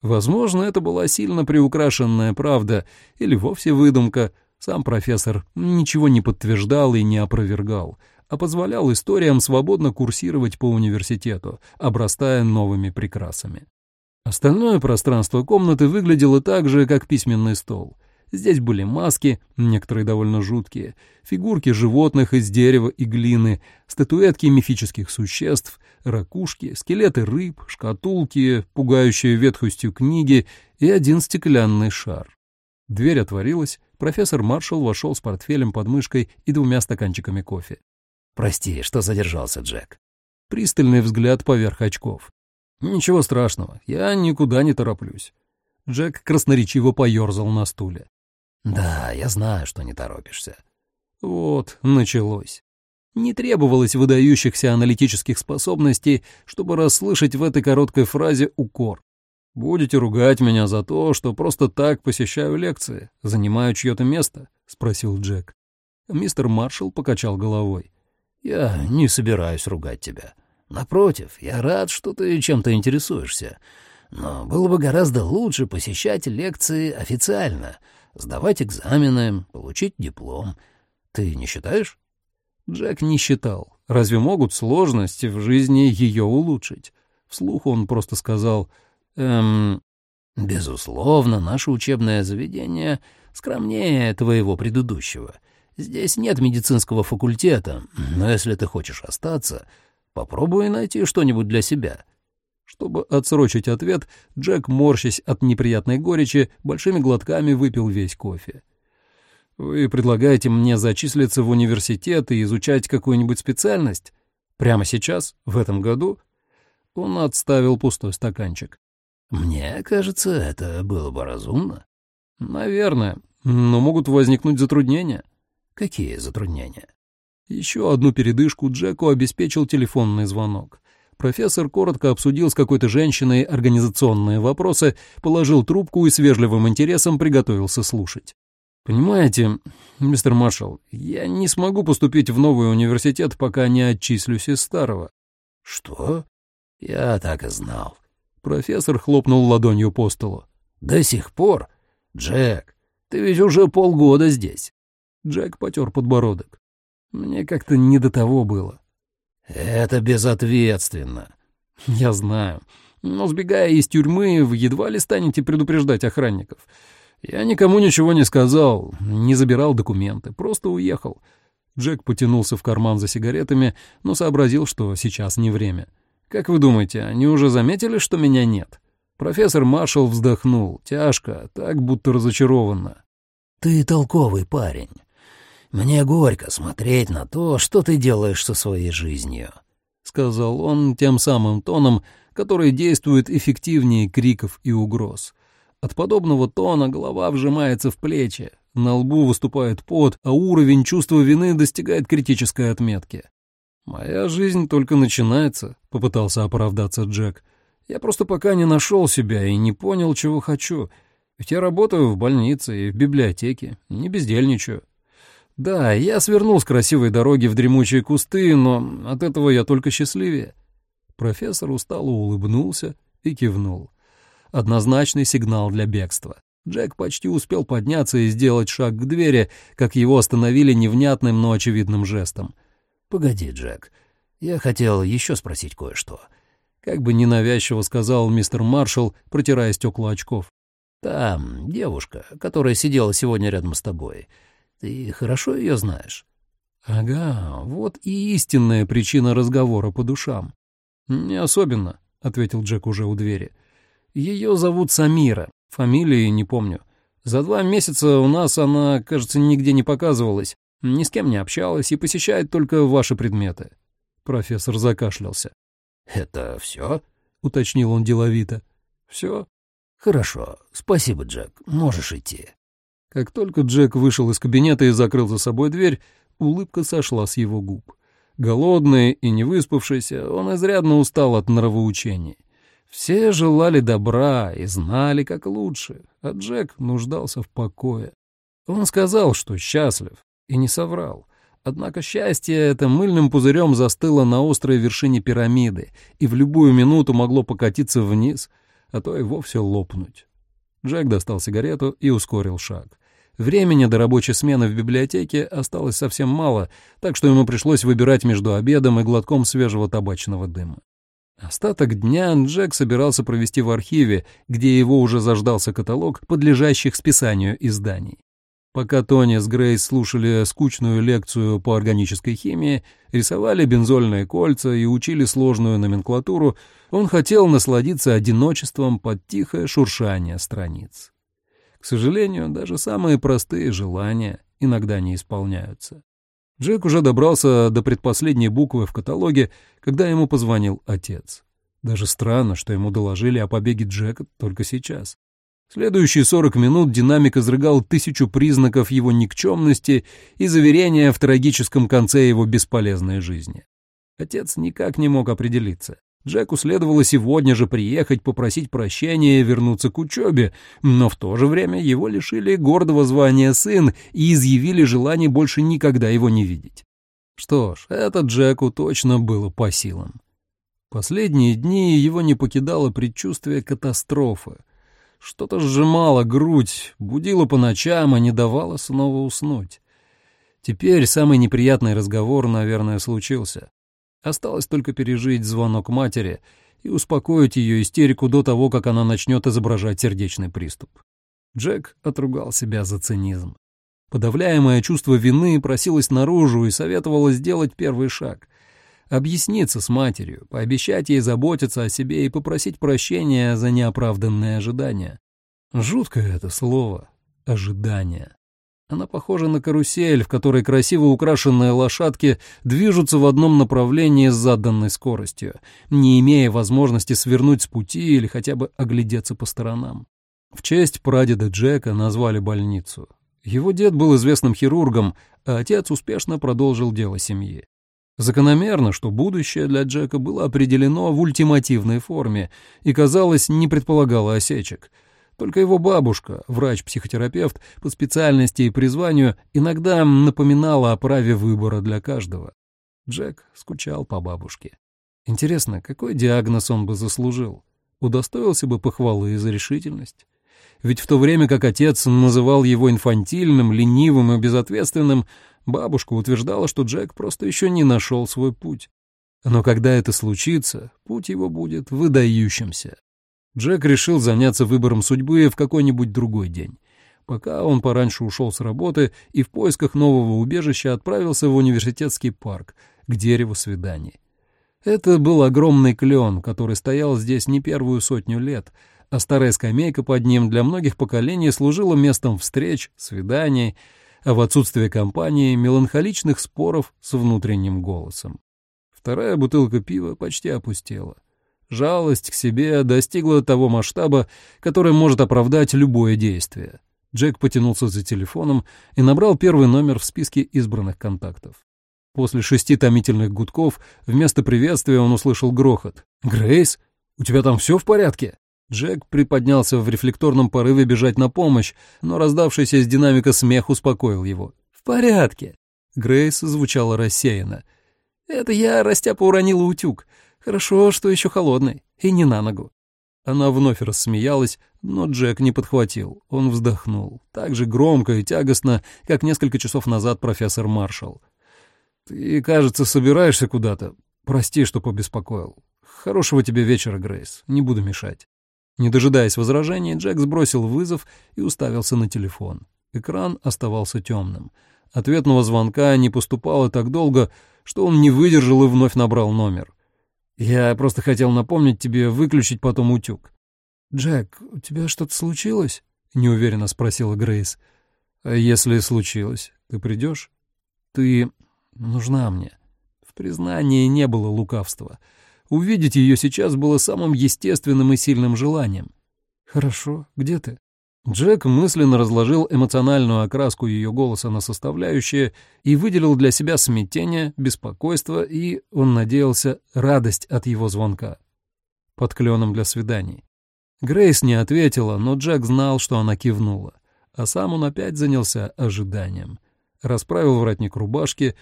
Возможно, это была сильно приукрашенная правда или вовсе выдумка. Сам профессор ничего не подтверждал и не опровергал, а позволял историям свободно курсировать по университету, обрастая новыми прекрасами. Остальное пространство комнаты выглядело так же, как письменный стол — Здесь были маски, некоторые довольно жуткие, фигурки животных из дерева и глины, статуэтки мифических существ, ракушки, скелеты рыб, шкатулки, пугающие ветхостью книги и один стеклянный шар. Дверь отворилась, профессор Маршалл вошел с портфелем под мышкой и двумя стаканчиками кофе. «Прости, что задержался, Джек». Пристальный взгляд поверх очков. «Ничего страшного, я никуда не тороплюсь». Джек красноречиво поерзал на стуле. «Да, я знаю, что не торопишься». Вот, началось. Не требовалось выдающихся аналитических способностей, чтобы расслышать в этой короткой фразе укор. «Будете ругать меня за то, что просто так посещаю лекции, занимаю чье-то место?» — спросил Джек. Мистер Маршалл покачал головой. «Я не собираюсь ругать тебя. Напротив, я рад, что ты чем-то интересуешься. Но было бы гораздо лучше посещать лекции официально, сдавать экзамены, получить диплом. Ты не считаешь? Джек не считал. Разве могут сложности в жизни ее улучшить? Вслух он просто сказал, «Эм, безусловно, наше учебное заведение скромнее твоего предыдущего. Здесь нет медицинского факультета, но если ты хочешь остаться, попробуй найти что-нибудь для себя. Чтобы отсрочить ответ, Джек, морщась от неприятной горечи, большими глотками выпил весь кофе. «Вы предлагаете мне зачислиться в университет и изучать какую-нибудь специальность? Прямо сейчас, в этом году?» Он отставил пустой стаканчик. «Мне кажется, это было бы разумно». «Наверное, но могут возникнуть затруднения». «Какие затруднения?» Еще одну передышку Джеку обеспечил телефонный звонок. Профессор коротко обсудил с какой-то женщиной организационные вопросы, положил трубку и с вежливым интересом приготовился слушать. «Понимаете, мистер Маршалл, я не смогу поступить в новый университет, пока не отчислюсь из старого». «Что? Я так и знал». Профессор хлопнул ладонью по столу. «До сих пор? Джек, ты ведь уже полгода здесь». Джек потер подбородок. Мне как-то не до того было. «Это безответственно». «Я знаю. Но сбегая из тюрьмы, вы едва ли станете предупреждать охранников. Я никому ничего не сказал, не забирал документы, просто уехал». Джек потянулся в карман за сигаретами, но сообразил, что сейчас не время. «Как вы думаете, они уже заметили, что меня нет?» Профессор Маршалл вздохнул, тяжко, так будто разочарованно. «Ты толковый парень. Мне горько смотреть на то, что ты делаешь со своей жизнью», — сказал он тем самым тоном, который действует эффективнее криков и угроз. От подобного тона голова вжимается в плечи, на лбу выступает пот, а уровень чувства вины достигает критической отметки. «Моя жизнь только начинается», — попытался оправдаться Джек. «Я просто пока не нашел себя и не понял, чего хочу. Ведь я работаю в больнице и в библиотеке, не бездельничаю. Да, я свернул с красивой дороги в дремучие кусты, но от этого я только счастливее». Профессор устало улыбнулся и кивнул. Однозначный сигнал для бегства. Джек почти успел подняться и сделать шаг к двери, как его остановили невнятным, но очевидным жестом. «Погоди, Джек, я хотел еще спросить кое-что». Как бы ненавязчиво сказал мистер Маршалл, протирая стекла очков. «Там девушка, которая сидела сегодня рядом с тобой. Ты хорошо ее знаешь?» «Ага, вот и истинная причина разговора по душам». «Не особенно», — ответил Джек уже у двери. «Ее зовут Самира, Фамилии не помню. За два месяца у нас она, кажется, нигде не показывалась, ни с кем не общалась и посещает только ваши предметы». Профессор закашлялся. «Это все?» — уточнил он деловито. «Все?» «Хорошо. Спасибо, Джек. Можешь идти». Как только Джек вышел из кабинета и закрыл за собой дверь, улыбка сошла с его губ. Голодный и не выспавшийся, он изрядно устал от нравоучений. Все желали добра и знали, как лучше, а Джек нуждался в покое. Он сказал, что счастлив, и не соврал. Однако счастье это мыльным пузырем застыло на острой вершине пирамиды и в любую минуту могло покатиться вниз, а то и вовсе лопнуть. Джек достал сигарету и ускорил шаг. Времени до рабочей смены в библиотеке осталось совсем мало, так что ему пришлось выбирать между обедом и глотком свежего табачного дыма. Остаток дня Джек собирался провести в архиве, где его уже заждался каталог подлежащих списанию изданий. Пока Тони с Грейс слушали скучную лекцию по органической химии, рисовали бензольные кольца и учили сложную номенклатуру, он хотел насладиться одиночеством под тихое шуршание страниц. К сожалению, даже самые простые желания иногда не исполняются. Джек уже добрался до предпоследней буквы в каталоге, когда ему позвонил отец. Даже странно, что ему доложили о побеге Джека только сейчас. Следующие сорок минут динамик изрыгал тысячу признаков его никчемности и заверения в трагическом конце его бесполезной жизни. Отец никак не мог определиться. Джеку следовало сегодня же приехать, попросить прощения и вернуться к учебе, но в то же время его лишили гордого звания сын и изъявили желание больше никогда его не видеть. Что ж, это Джеку точно было по силам. Последние дни его не покидало предчувствие катастрофы. Что-то сжимало грудь, будило по ночам, а не давало снова уснуть. Теперь самый неприятный разговор, наверное, случился. Осталось только пережить звонок матери и успокоить ее истерику до того, как она начнет изображать сердечный приступ. Джек отругал себя за цинизм. Подавляемое чувство вины просилось наружу и советовало сделать первый шаг. Объясниться с матерью, пообещать ей заботиться о себе и попросить прощения за неоправданные ожидания. Жуткое это слово — ожидание. Она похожа на карусель, в которой красиво украшенные лошадки движутся в одном направлении с заданной скоростью, не имея возможности свернуть с пути или хотя бы оглядеться по сторонам. В честь прадеда Джека назвали больницу. Его дед был известным хирургом, а отец успешно продолжил дело семьи. Закономерно, что будущее для Джека было определено в ультимативной форме и, казалось, не предполагало осечек — только его бабушка, врач-психотерапевт по специальности и призванию, иногда напоминала о праве выбора для каждого. Джек скучал по бабушке. Интересно, какой диагноз он бы заслужил? Удостоился бы похвалы за решительность? Ведь в то время как отец называл его инфантильным, ленивым и безответственным, бабушка утверждала, что Джек просто еще не нашел свой путь. Но когда это случится, путь его будет выдающимся. Джек решил заняться выбором судьбы в какой-нибудь другой день. Пока он пораньше ушел с работы и в поисках нового убежища отправился в университетский парк к дереву свиданий. Это был огромный клен, который стоял здесь не первую сотню лет, а старая скамейка под ним для многих поколений служила местом встреч, свиданий, а в отсутствие компании меланхоличных споров с внутренним голосом. Вторая бутылка пива почти опустела. Жалость к себе достигла того масштаба, который может оправдать любое действие. Джек потянулся за телефоном и набрал первый номер в списке избранных контактов. После шести томительных гудков вместо приветствия он услышал грохот. «Грейс, у тебя там все в порядке?» Джек приподнялся в рефлекторном порыве бежать на помощь, но раздавшийся из динамика смех успокоил его. «В порядке!» Грейс звучала рассеянно. «Это я, растяпа, уронила утюг. Хорошо, что еще холодный, и не на ногу. Она вновь рассмеялась, но Джек не подхватил. Он вздохнул, так же громко и тягостно, как несколько часов назад профессор Маршалл. «Ты, кажется, собираешься куда-то. Прости, что побеспокоил. Хорошего тебе вечера, Грейс. Не буду мешать». Не дожидаясь возражений, Джек сбросил вызов и уставился на телефон. Экран оставался темным. Ответного звонка не поступало так долго, что он не выдержал и вновь набрал номер. Я просто хотел напомнить тебе выключить потом утюг. «Джек, у тебя что-то случилось?» — неуверенно спросила Грейс. «А если случилось, ты придешь? Ты нужна мне». В признании не было лукавства. Увидеть ее сейчас было самым естественным и сильным желанием. «Хорошо, где ты?» Джек мысленно разложил эмоциональную окраску ее голоса на составляющие и выделил для себя смятение, беспокойство и, он надеялся, радость от его звонка. Под кленом для свиданий. Грейс не ответила, но Джек знал, что она кивнула, а сам он опять занялся ожиданием. Расправил воротник рубашки,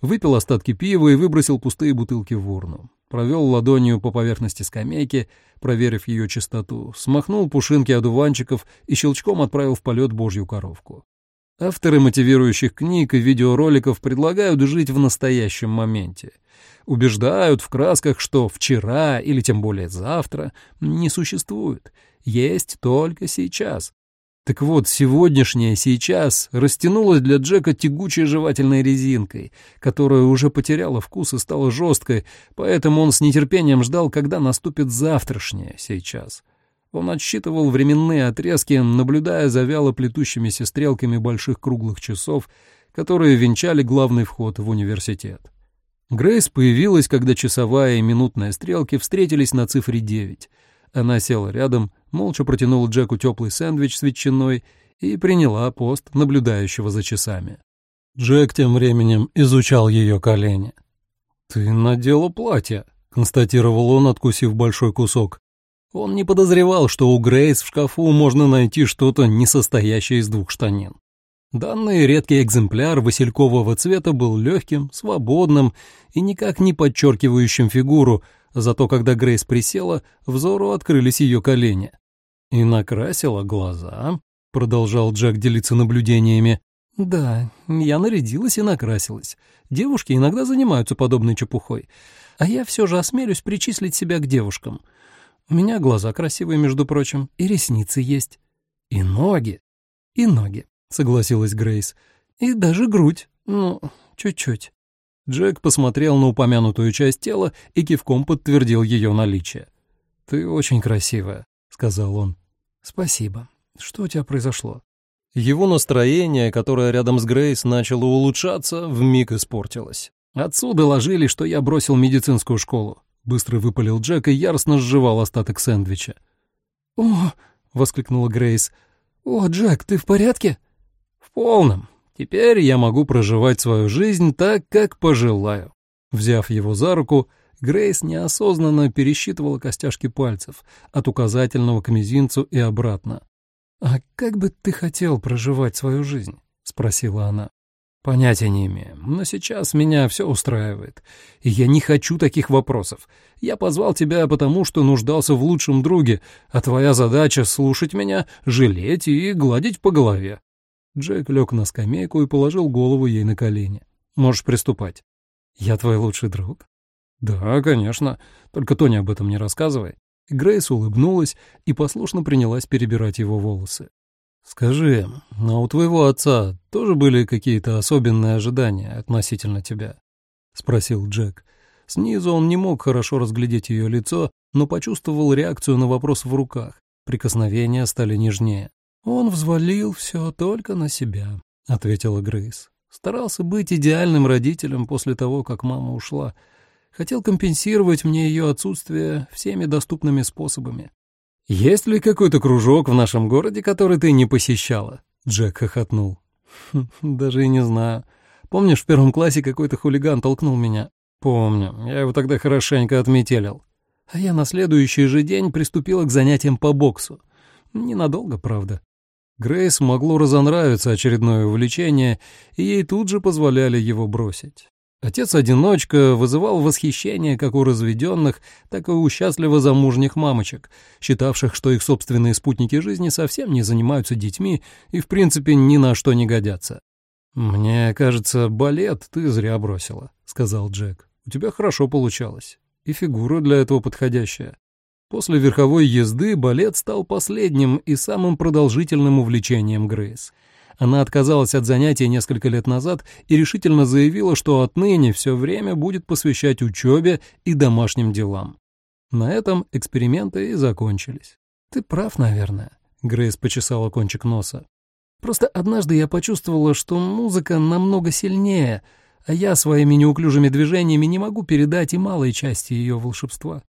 выпил остатки пива и выбросил пустые бутылки в урну провел ладонью по поверхности скамейки, проверив ее чистоту, смахнул пушинки одуванчиков и щелчком отправил в полет божью коровку. Авторы мотивирующих книг и видеороликов предлагают жить в настоящем моменте. Убеждают в красках, что вчера или тем более завтра не существует, есть только сейчас. Так вот, сегодняшнее сейчас растянулось для Джека тягучей жевательной резинкой, которая уже потеряла вкус и стала жесткой, поэтому он с нетерпением ждал, когда наступит завтрашнее сейчас. Он отсчитывал временные отрезки, наблюдая за вяло плетущимися стрелками больших круглых часов, которые венчали главный вход в университет. Грейс появилась, когда часовая и минутная стрелки встретились на цифре 9. Она села рядом, молча протянула Джеку теплый сэндвич с ветчиной и приняла пост наблюдающего за часами. Джек тем временем изучал ее колени. «Ты надела платье», — констатировал он, откусив большой кусок. Он не подозревал, что у Грейс в шкафу можно найти что-то, не состоящее из двух штанин. Данный редкий экземпляр василькового цвета был легким, свободным и никак не подчеркивающим фигуру, Зато когда Грейс присела, взору открылись ее колени. «И накрасила глаза», — продолжал Джек делиться наблюдениями. «Да, я нарядилась и накрасилась. Девушки иногда занимаются подобной чепухой. А я все же осмелюсь причислить себя к девушкам. У меня глаза красивые, между прочим, и ресницы есть. И ноги. И ноги», — согласилась Грейс. «И даже грудь. Ну, чуть-чуть». Джек посмотрел на упомянутую часть тела и кивком подтвердил ее наличие. «Ты очень красивая», — сказал он. «Спасибо. Что у тебя произошло?» Его настроение, которое рядом с Грейс начало улучшаться, вмиг испортилось. «Отцу доложили, что я бросил медицинскую школу», — быстро выпалил Джек и яростно сживал остаток сэндвича. «О!» — воскликнула Грейс. «О, Джек, ты в порядке?» «В полном. Теперь я могу проживать свою жизнь так, как пожелаю». Взяв его за руку, Грейс неосознанно пересчитывала костяшки пальцев от указательного к мизинцу и обратно. «А как бы ты хотел проживать свою жизнь?» — спросила она. «Понятия не имею, но сейчас меня все устраивает, и я не хочу таких вопросов. Я позвал тебя потому, что нуждался в лучшем друге, а твоя задача — слушать меня, жалеть и гладить по голове. Джек лег на скамейку и положил голову ей на колени. «Можешь приступать». «Я твой лучший друг?» «Да, конечно. Только Тоне об этом не рассказывай». Грейс улыбнулась и послушно принялась перебирать его волосы. «Скажи, а у твоего отца тоже были какие-то особенные ожидания относительно тебя?» — спросил Джек. Снизу он не мог хорошо разглядеть ее лицо, но почувствовал реакцию на вопрос в руках. Прикосновения стали нежнее. «Он взвалил все только на себя», — ответила Грейс. «Старался быть идеальным родителем после того, как мама ушла. Хотел компенсировать мне ее отсутствие всеми доступными способами». «Есть ли какой-то кружок в нашем городе, который ты не посещала?» Джек хохотнул. «Хм, «Даже и не знаю. Помнишь, в первом классе какой-то хулиган толкнул меня? Помню, я его тогда хорошенько отметелил. А я на следующий же день приступила к занятиям по боксу. Ненадолго, правда. Грейс могло разонравиться очередное увлечение, и ей тут же позволяли его бросить. Отец-одиночка вызывал восхищение как у разведенных, так и у счастливо замужних мамочек, считавших, что их собственные спутники жизни совсем не занимаются детьми и, в принципе, ни на что не годятся. «Мне кажется, балет ты зря бросила», — сказал Джек. У тебя хорошо получалось. И фигура для этого подходящая. После верховой езды балет стал последним и самым продолжительным увлечением Грейс. Она отказалась от занятий несколько лет назад и решительно заявила, что отныне все время будет посвящать учебе и домашним делам. На этом эксперименты и закончились. «Ты прав, наверное», — Грейс почесала кончик носа. «Просто однажды я почувствовала, что музыка намного сильнее, а я своими неуклюжими движениями не могу передать и малой части ее волшебства.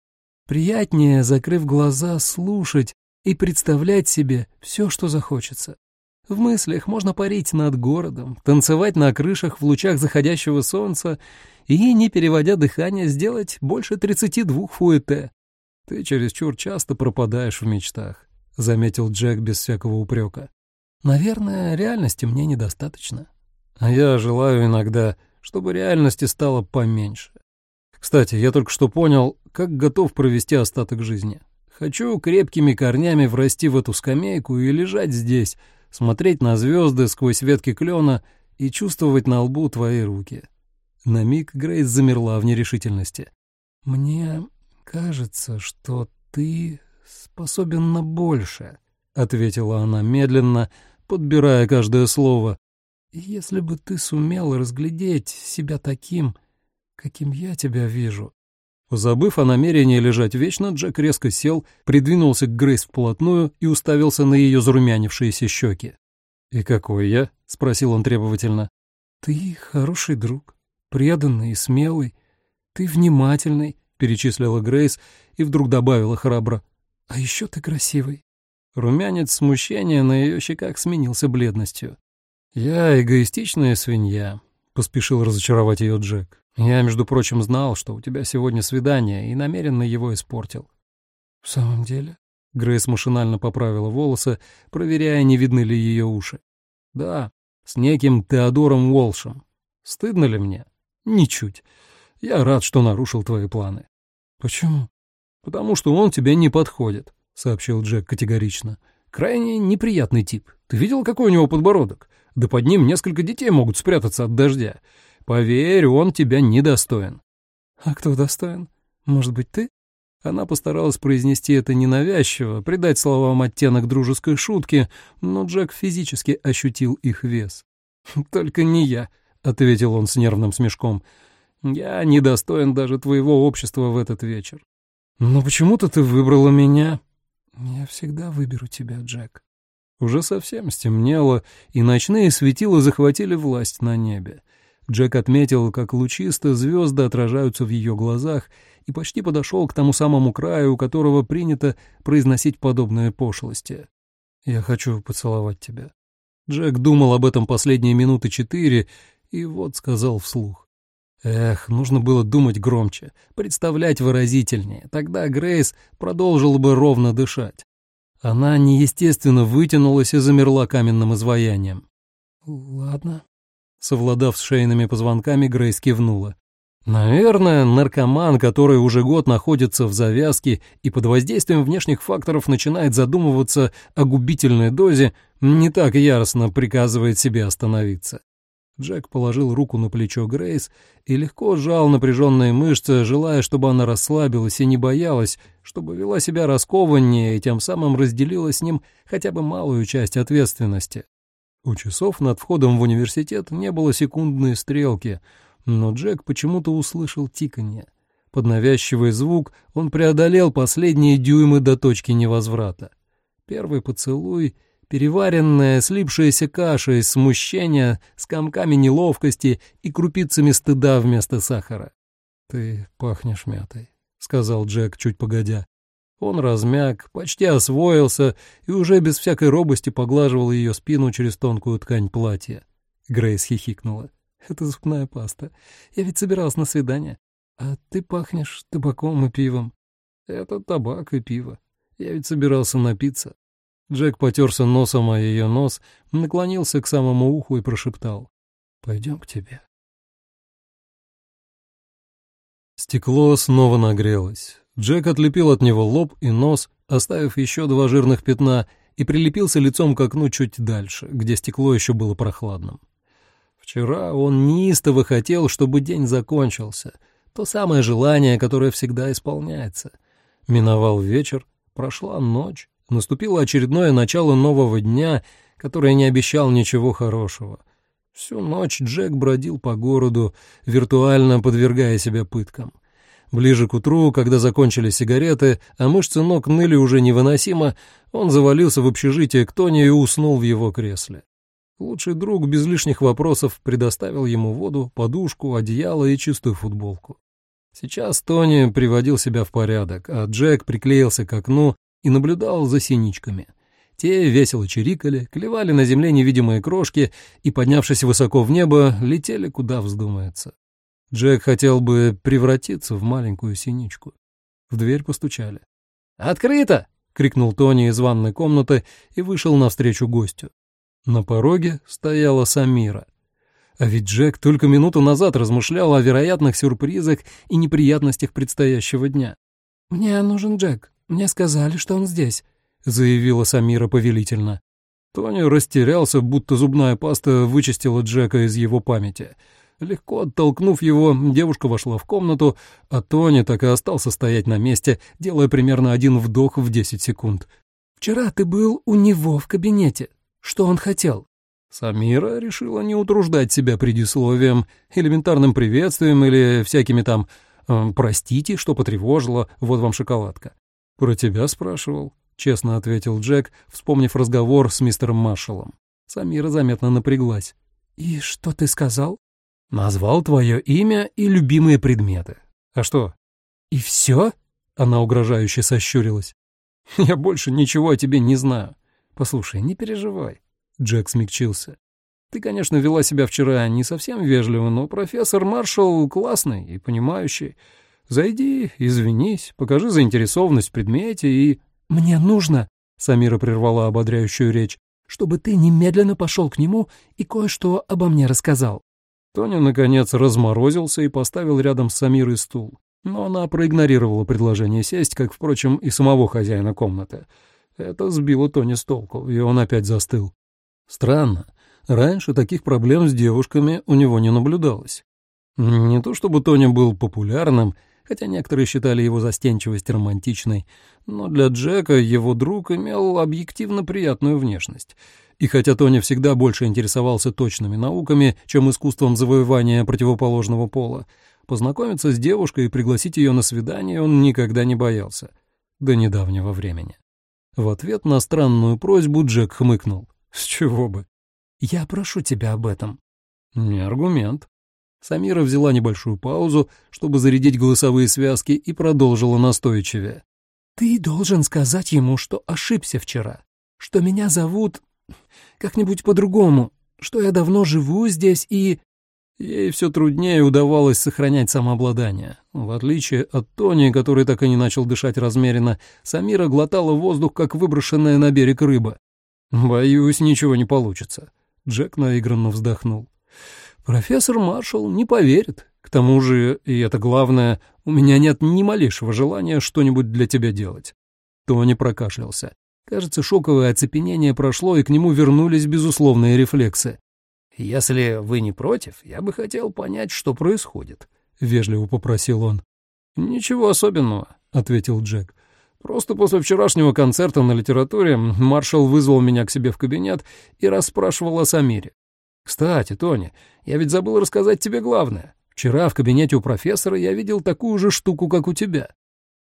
Приятнее, закрыв глаза, слушать и представлять себе все, что захочется. В мыслях можно парить над городом, танцевать на крышах в лучах заходящего солнца и, не переводя дыхание, сделать больше 32 фуэте. «Ты чересчур часто пропадаешь в мечтах», — заметил Джек без всякого упрека. «Наверное, реальности мне недостаточно. А я желаю иногда чтобы реальности стало поменьше. Кстати, я только что понял, как готов провести остаток жизни. Хочу крепкими корнями врасти в эту скамейку и лежать здесь, смотреть на звезды сквозь ветки клена и чувствовать на лбу твои руки. На миг Грейс замерла в нерешительности. «Мне кажется, что ты способен на большее», — ответила она медленно, подбирая каждое слово, если бы ты сумел разглядеть себя таким, каким я тебя вижу. Забыв о намерении лежать вечно, Джек резко сел, придвинулся к Грейс вплотную и уставился на ее зарумянившиеся щеки. «И какой я?» — спросил он требовательно. «Ты хороший друг, преданный и смелый. Ты внимательный», — перечислила Грейс и вдруг добавила храбро. «А еще ты красивый». Румянец смущения на ее щеках сменился бледностью. «Я эгоистичная свинья», — поспешил разочаровать ее Джек. «Я, между прочим, знал, что у тебя сегодня свидание, и намеренно его испортил». «В самом деле?» Грейс машинально поправила волосы, проверяя, не видны ли ее уши. «Да, с неким Теодором Уолшем. Стыдно ли мне? Ничуть. Я рад, что нарушил твои планы». «Почему?» «Потому что он тебе не подходит», — сообщил Джек категорично. «Крайне неприятный тип. Ты видел, какой у него подбородок? Да под ним несколько детей могут спрятаться от дождя. Поверь, он тебя недостоин». «А кто достоин? Может быть, ты?» Она постаралась произнести это ненавязчиво, придать словам оттенок дружеской шутки, но Джек физически ощутил их вес. «Только не я», — ответил он с нервным смешком. «Я недостоин даже твоего общества в этот вечер». «Но почему-то ты выбрала меня». «Я всегда выберу тебя, Джек», уже совсем стемнело, и ночные светила захватили власть на небе. Джек отметил, как лучисто звезды отражаются в ее глазах, и почти подошел к тому самому краю, у которого принято произносить подобные пошлости. «Я хочу поцеловать тебя». Джек думал об этом последние минуты четыре, и вот сказал вслух. Эх, нужно было думать громче, представлять выразительнее, тогда Грейс продолжила бы ровно дышать. Она неестественно вытянулась и замерла каменным изваянием. «Ладно». Совладав с шейными позвонками, Грейс кивнула. Наверное, наркоман, который уже год находится в завязке и под воздействием внешних факторов начинает задумываться о губительной дозе, не так яростно приказывает себе остановиться. Джек положил руку на плечо Грейс и легко сжал напряженные мышцы, желая, чтобы она расслабилась и не боялась, чтобы вела себя раскованнее и тем самым разделила с ним хотя бы малую часть ответственности. У часов над входом в университет не было секундной стрелки, но Джек почему-то услышал тиканье. Под навязчивый звук он преодолел последние дюймы до точки невозврата. Первый поцелуй — переваренная, слипшаяся каша из смущения с комками неловкости и крупицами стыда вместо сахара. «Ты пахнешь мятой», — сказал Джек чуть погодя. Он размяк, почти освоился и уже без всякой робости поглаживал ее спину через тонкую ткань платья. Грейс хихикнула. «Это зубная паста. Я ведь собиралась на свидание. А ты пахнешь табаком и пивом». «Это табак и пиво. Я ведь собирался напиться». Джек потерся носом о ее нос, наклонился к самому уху и прошептал. «Пойдем к тебе». Стекло снова нагрелось. Джек отлепил от него лоб и нос, оставив еще два жирных пятна, и прилепился лицом к окну чуть дальше, где стекло еще было прохладным. Вчера он неистово хотел, чтобы день закончился. То самое желание, которое всегда исполняется. Миновал вечер, прошла ночь, Наступило очередное начало нового дня, которое не обещал ничего хорошего. Всю ночь Джек бродил по городу, виртуально подвергая себя пыткам. Ближе к утру, когда закончили сигареты, а мышцы ног ныли уже невыносимо, он завалился в общежитие к Тони и уснул в его кресле. Лучший друг без лишних вопросов предоставил ему воду, подушку, одеяло и чистую футболку. Сейчас Тони приводил себя в порядок, а Джек приклеился к окну и наблюдал за синичками. Те весело чирикали, клевали на земле невидимые крошки и, поднявшись высоко в небо, летели куда вздумается. Джек хотел бы превратиться в маленькую синичку. В дверь постучали. «Открыто!» — крикнул Тони из ванной комнаты и вышел навстречу гостю. На пороге стояла Самира. А ведь Джек только минуту назад размышлял о вероятных сюрпризах и неприятностях предстоящего дня. «Мне нужен Джек», «Мне сказали, что он здесь», — заявила Самира повелительно. Тони растерялся, будто зубная паста вычистила Джека из его памяти. Легко оттолкнув его, девушка вошла в комнату, а Тони так и остался стоять на месте, делая примерно один вдох в десять секунд. «Вчера ты был у него в кабинете. Что он хотел?» Самира решила не утруждать себя предисловием, элементарным приветствием или всякими там э, «простите, что потревожила, вот вам шоколадка». «Про тебя спрашивал», — честно ответил Джек, вспомнив разговор с мистером Маршалом. Самира заметно напряглась. «И что ты сказал?» «Назвал твое имя и любимые предметы. А что?» «И все?» — она угрожающе сощурилась. «Я больше ничего о тебе не знаю. Послушай, не переживай». Джек смягчился. «Ты, конечно, вела себя вчера не совсем вежливо, но профессор Маршал классный и понимающий. Зайди, извинись, покажи заинтересованность в предмете и... «Мне нужно», — Самира прервала ободряющую речь, «чтобы ты немедленно пошел к нему и кое-что обо мне рассказал». Тоня, наконец, разморозился и поставил рядом с Самирой стул. Но она проигнорировала предложение сесть, как, впрочем, и самого хозяина комнаты. Это сбило Тони с толку, и он опять застыл. Странно. Раньше таких проблем с девушками у него не наблюдалось. Не то чтобы Тони был популярным хотя некоторые считали его застенчивость романтичной, но для Джека его друг имел объективно приятную внешность. И хотя Тони всегда больше интересовался точными науками, чем искусством завоевания противоположного пола, познакомиться с девушкой и пригласить ее на свидание он никогда не боялся. До недавнего времени. В ответ на странную просьбу Джек хмыкнул. «С чего бы?» «Я прошу тебя об этом». «Не аргумент», Самира взяла небольшую паузу, чтобы зарядить голосовые связки, и продолжила настойчивее. «Ты должен сказать ему, что ошибся вчера, что меня зовут как-нибудь по-другому, что я давно живу здесь и...» Ей все труднее удавалось сохранять самообладание. В отличие от Тони, который так и не начал дышать размеренно, Самира глотала воздух, как выброшенная на берег рыба. «Боюсь, ничего не получится». Джек наигранно вздохнул. Профессор Маршалл не поверит. К тому же, и это главное, у меня нет ни малейшего желания что-нибудь для тебя делать. Тони прокашлялся. Кажется, шоковое оцепенение прошло, и к нему вернулись безусловные рефлексы. «Если вы не против, я бы хотел понять, что происходит», — вежливо попросил он. «Ничего особенного», — ответил Джек. «Просто после вчерашнего концерта на литературе маршал вызвал меня к себе в кабинет и расспрашивал о Самире. Кстати, Тони, я ведь забыл рассказать тебе главное. Вчера в кабинете у профессора я видел такую же штуку, как у тебя».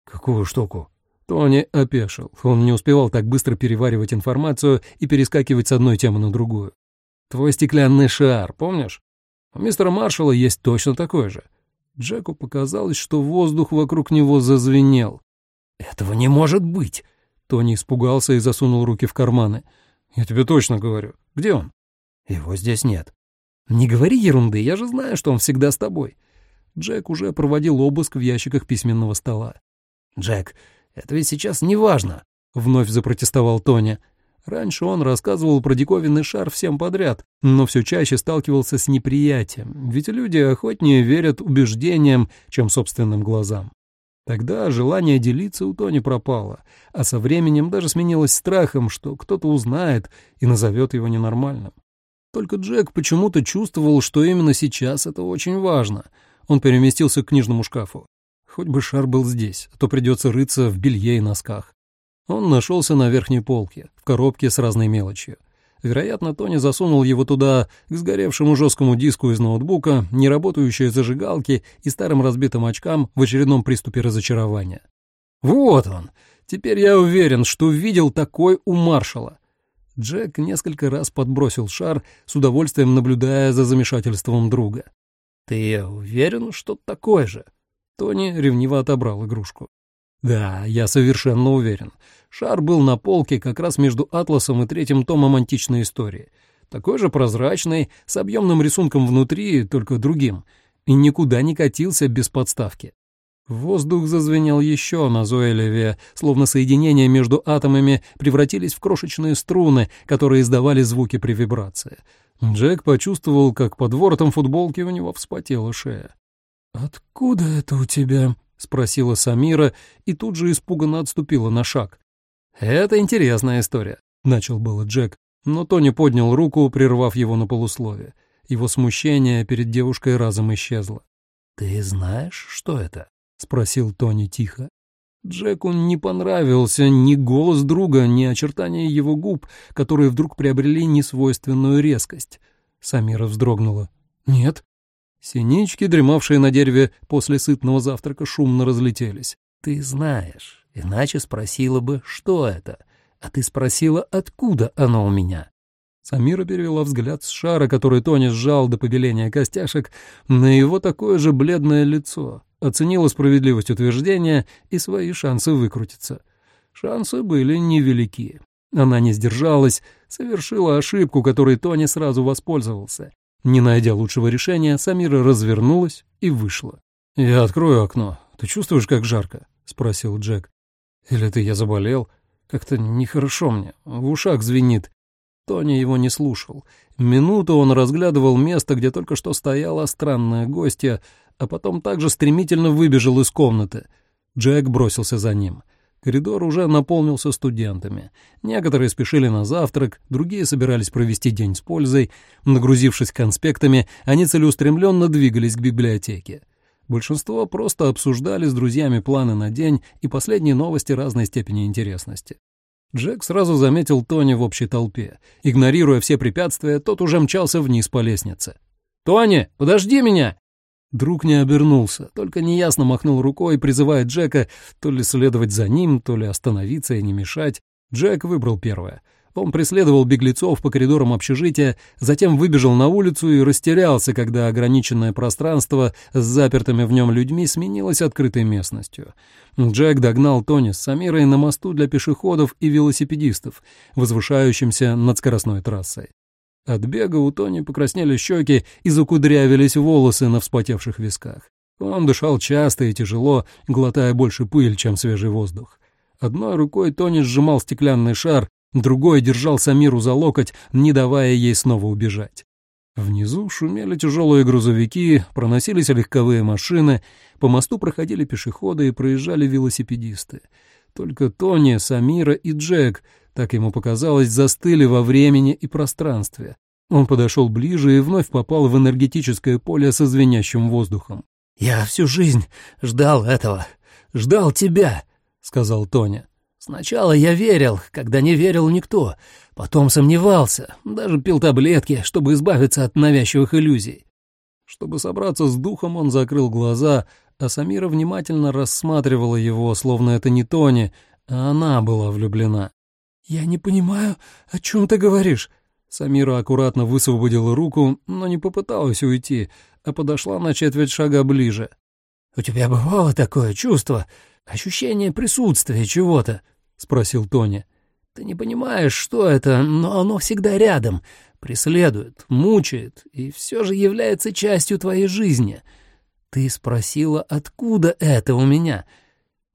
«Какую штуку?» Тони опешил. Он не успевал так быстро переваривать информацию и перескакивать с одной темы на другую. Твой стеклянный шар, помнишь? У мистера Маршалла есть точно такой же. Джеку показалось, что воздух вокруг него зазвенел. «Этого не может быть!» Тони испугался и засунул руки в карманы. «Я тебе точно говорю. Где он?» «Его здесь нет». «Не говори ерунды, я же знаю, что он всегда с тобой». Джек уже проводил обыск в ящиках письменного стола. «Джек, это ведь сейчас не важно», — вновь запротестовал Тони. Раньше он рассказывал про диковинный шар всем подряд, но все чаще сталкивался с неприятием, ведь люди охотнее верят убеждениям, чем собственным глазам. Тогда желание делиться у Тони пропало, а со временем даже сменилось страхом, что кто-то узнает и назовет его ненормальным. Только Джек почему-то чувствовал, что именно сейчас это очень важно. Он переместился к книжному шкафу. Хоть бы шар был здесь, а то придется рыться в белье и носках. Он нашелся на верхней полке, в коробке с разной мелочью. Вероятно, Тони засунул его туда к сгоревшему жесткому диску из ноутбука, неработающей зажигалке и старым разбитым очкам в очередном приступе разочарования. «Вот он! Теперь я уверен, что видел такой у маршала». Джек несколько раз подбросил шар, с удовольствием наблюдая за замешательством друга. «Ты уверен, что такой же?» Тони ревниво отобрал игрушку. Да, я совершенно уверен. Шар был на полке как раз между «Атласом» и третьим томом античной истории. Такой же прозрачный, с объемным рисунком внутри, только другим. И никуда не катился без подставки. Воздух зазвенел еще назойливее, словно соединения между атомами превратились в крошечные струны, которые издавали звуки при вибрации. Джек почувствовал, как под воротом футболки у него вспотела шея. «Откуда это у тебя?» — спросила Самира и тут же испуганно отступила на шаг. «Это интересная история», — начал было Джек, но Тони поднял руку, прервав его на полусловие. Его смущение перед девушкой разом исчезло. «Ты знаешь, что это?» — спросил Тони тихо. Джеку не понравился ни голос друга, ни очертания его губ, которые вдруг приобрели несвойственную резкость. Самира вздрогнула. «Нет», Синички, дремавшие на дереве после сытного завтрака, шумно разлетелись. «Ты знаешь, иначе спросила бы, что это, а ты спросила, откуда оно у меня». Самира перевела взгляд с шара, который Тони сжал до побеления костяшек, на его такое же бледное лицо, оценила справедливость утверждения и свои шансы выкрутиться. Шансы были невелики. Она не сдержалась, совершила ошибку, которой Тони сразу воспользовался. Не найдя лучшего решения, Самира развернулась и вышла. «Я открою окно. Ты чувствуешь, как жарко?» — спросил Джек. «Или ты я заболел? Как-то нехорошо мне. В ушах звенит». Тони его не слушал. Минуту он разглядывал место, где только что стояла странная гостья, а потом также стремительно выбежал из комнаты. Джек бросился за ним — Коридор уже наполнился студентами. Некоторые спешили на завтрак, другие собирались провести день с пользой. Нагрузившись конспектами, они целеустремленно двигались к библиотеке. Большинство просто обсуждали с друзьями планы на день и последние новости разной степени интересности. Джек сразу заметил Тони в общей толпе. Игнорируя все препятствия, тот уже мчался вниз по лестнице. «Тони, подожди меня!» Друг не обернулся, только неясно махнул рукой, призывая Джека то ли следовать за ним, то ли остановиться и не мешать. Джек выбрал первое. Он преследовал беглецов по коридорам общежития, затем выбежал на улицу и растерялся, когда ограниченное пространство с запертыми в нем людьми сменилось открытой местностью. Джек догнал Тони с Самирой на мосту для пешеходов и велосипедистов, возвышающимся над скоростной трассой. От бега у Тони покраснели щеки и закудрявились волосы на вспотевших висках. Он дышал часто и тяжело, глотая больше пыль, чем свежий воздух. Одной рукой Тони сжимал стеклянный шар, другой держал Самиру за локоть, не давая ей снова убежать. Внизу шумели тяжелые грузовики, проносились легковые машины, по мосту проходили пешеходы и проезжали велосипедисты. Только Тони, Самира и Джек так ему показалось, застыли во времени и пространстве. Он подошел ближе и вновь попал в энергетическое поле со звенящим воздухом. «Я всю жизнь ждал этого, ждал тебя», — сказал Тоня. «Сначала я верил, когда не верил никто, потом сомневался, даже пил таблетки, чтобы избавиться от навязчивых иллюзий». Чтобы собраться с духом, он закрыл глаза, а Самира внимательно рассматривала его, словно это не Тони, а она была влюблена. «Я не понимаю, о чем ты говоришь?» Самира аккуратно высвободила руку, но не попыталась уйти, а подошла на четверть шага ближе. «У тебя бывало такое чувство, ощущение присутствия чего-то?» — спросил Тони. «Ты не понимаешь, что это, но оно всегда рядом, преследует, мучает и все же является частью твоей жизни. Ты спросила, откуда это у меня?»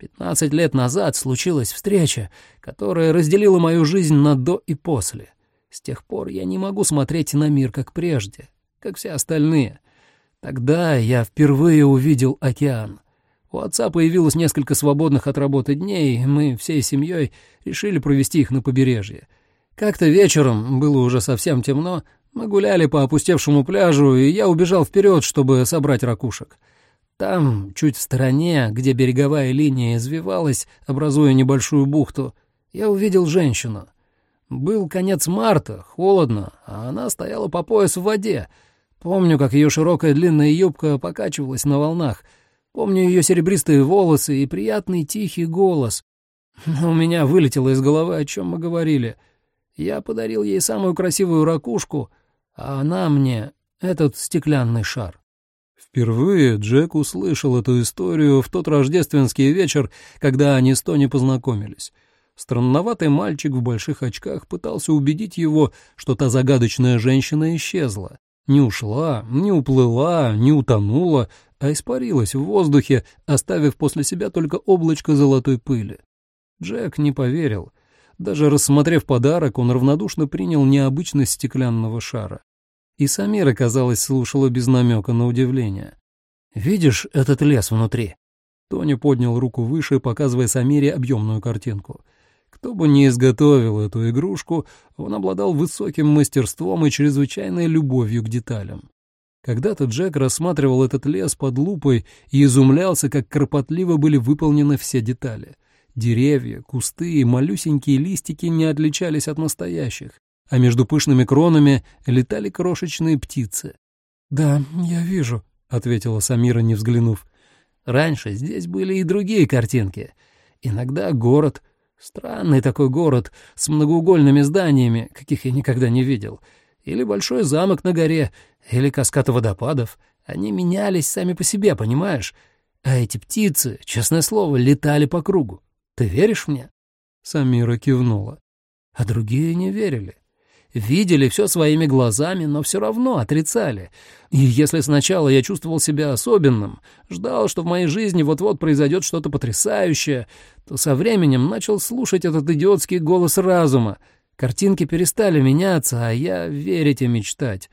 Пятнадцать лет назад случилась встреча, которая разделила мою жизнь на «до» и «после». С тех пор я не могу смотреть на мир, как прежде, как все остальные. Тогда я впервые увидел океан. У отца появилось несколько свободных от работы дней, и мы всей семьей решили провести их на побережье. Как-то вечером, было уже совсем темно, мы гуляли по опустевшему пляжу, и я убежал вперед, чтобы собрать ракушек. Там, чуть в стороне, где береговая линия извивалась, образуя небольшую бухту, я увидел женщину. Был конец марта, холодно, а она стояла по пояс в воде. Помню, как ее широкая длинная юбка покачивалась на волнах. Помню ее серебристые волосы и приятный тихий голос. Но у меня вылетело из головы, о чем мы говорили. Я подарил ей самую красивую ракушку, а она мне этот стеклянный шар. Впервые Джек услышал эту историю в тот рождественский вечер, когда они с Тони познакомились. Странноватый мальчик в больших очках пытался убедить его, что та загадочная женщина исчезла. Не ушла, не уплыла, не утонула, а испарилась в воздухе, оставив после себя только облачко золотой пыли. Джек не поверил. Даже рассмотрев подарок, он равнодушно принял необычность стеклянного шара. И Самира, казалось, слушала без намека на удивление. «Видишь этот лес внутри?» Тони поднял руку выше, показывая Самире объемную картинку. Кто бы ни изготовил эту игрушку, он обладал высоким мастерством и чрезвычайной любовью к деталям. Когда-то Джек рассматривал этот лес под лупой и изумлялся, как кропотливо были выполнены все детали. Деревья, кусты и малюсенькие листики не отличались от настоящих, а между пышными кронами летали крошечные птицы. «Да, я вижу», — ответила Самира, не взглянув. «Раньше здесь были и другие картинки. Иногда город, странный такой город с многоугольными зданиями, каких я никогда не видел, или большой замок на горе, или каскад водопадов. Они менялись сами по себе, понимаешь? А эти птицы, честное слово, летали по кругу. Ты веришь мне?» Самира кивнула. А другие не верили видели все своими глазами, но все равно отрицали. И если сначала я чувствовал себя особенным, ждал, что в моей жизни вот-вот произойдет что-то потрясающее, то со временем начал слушать этот идиотский голос разума. Картинки перестали меняться, а я верить и мечтать.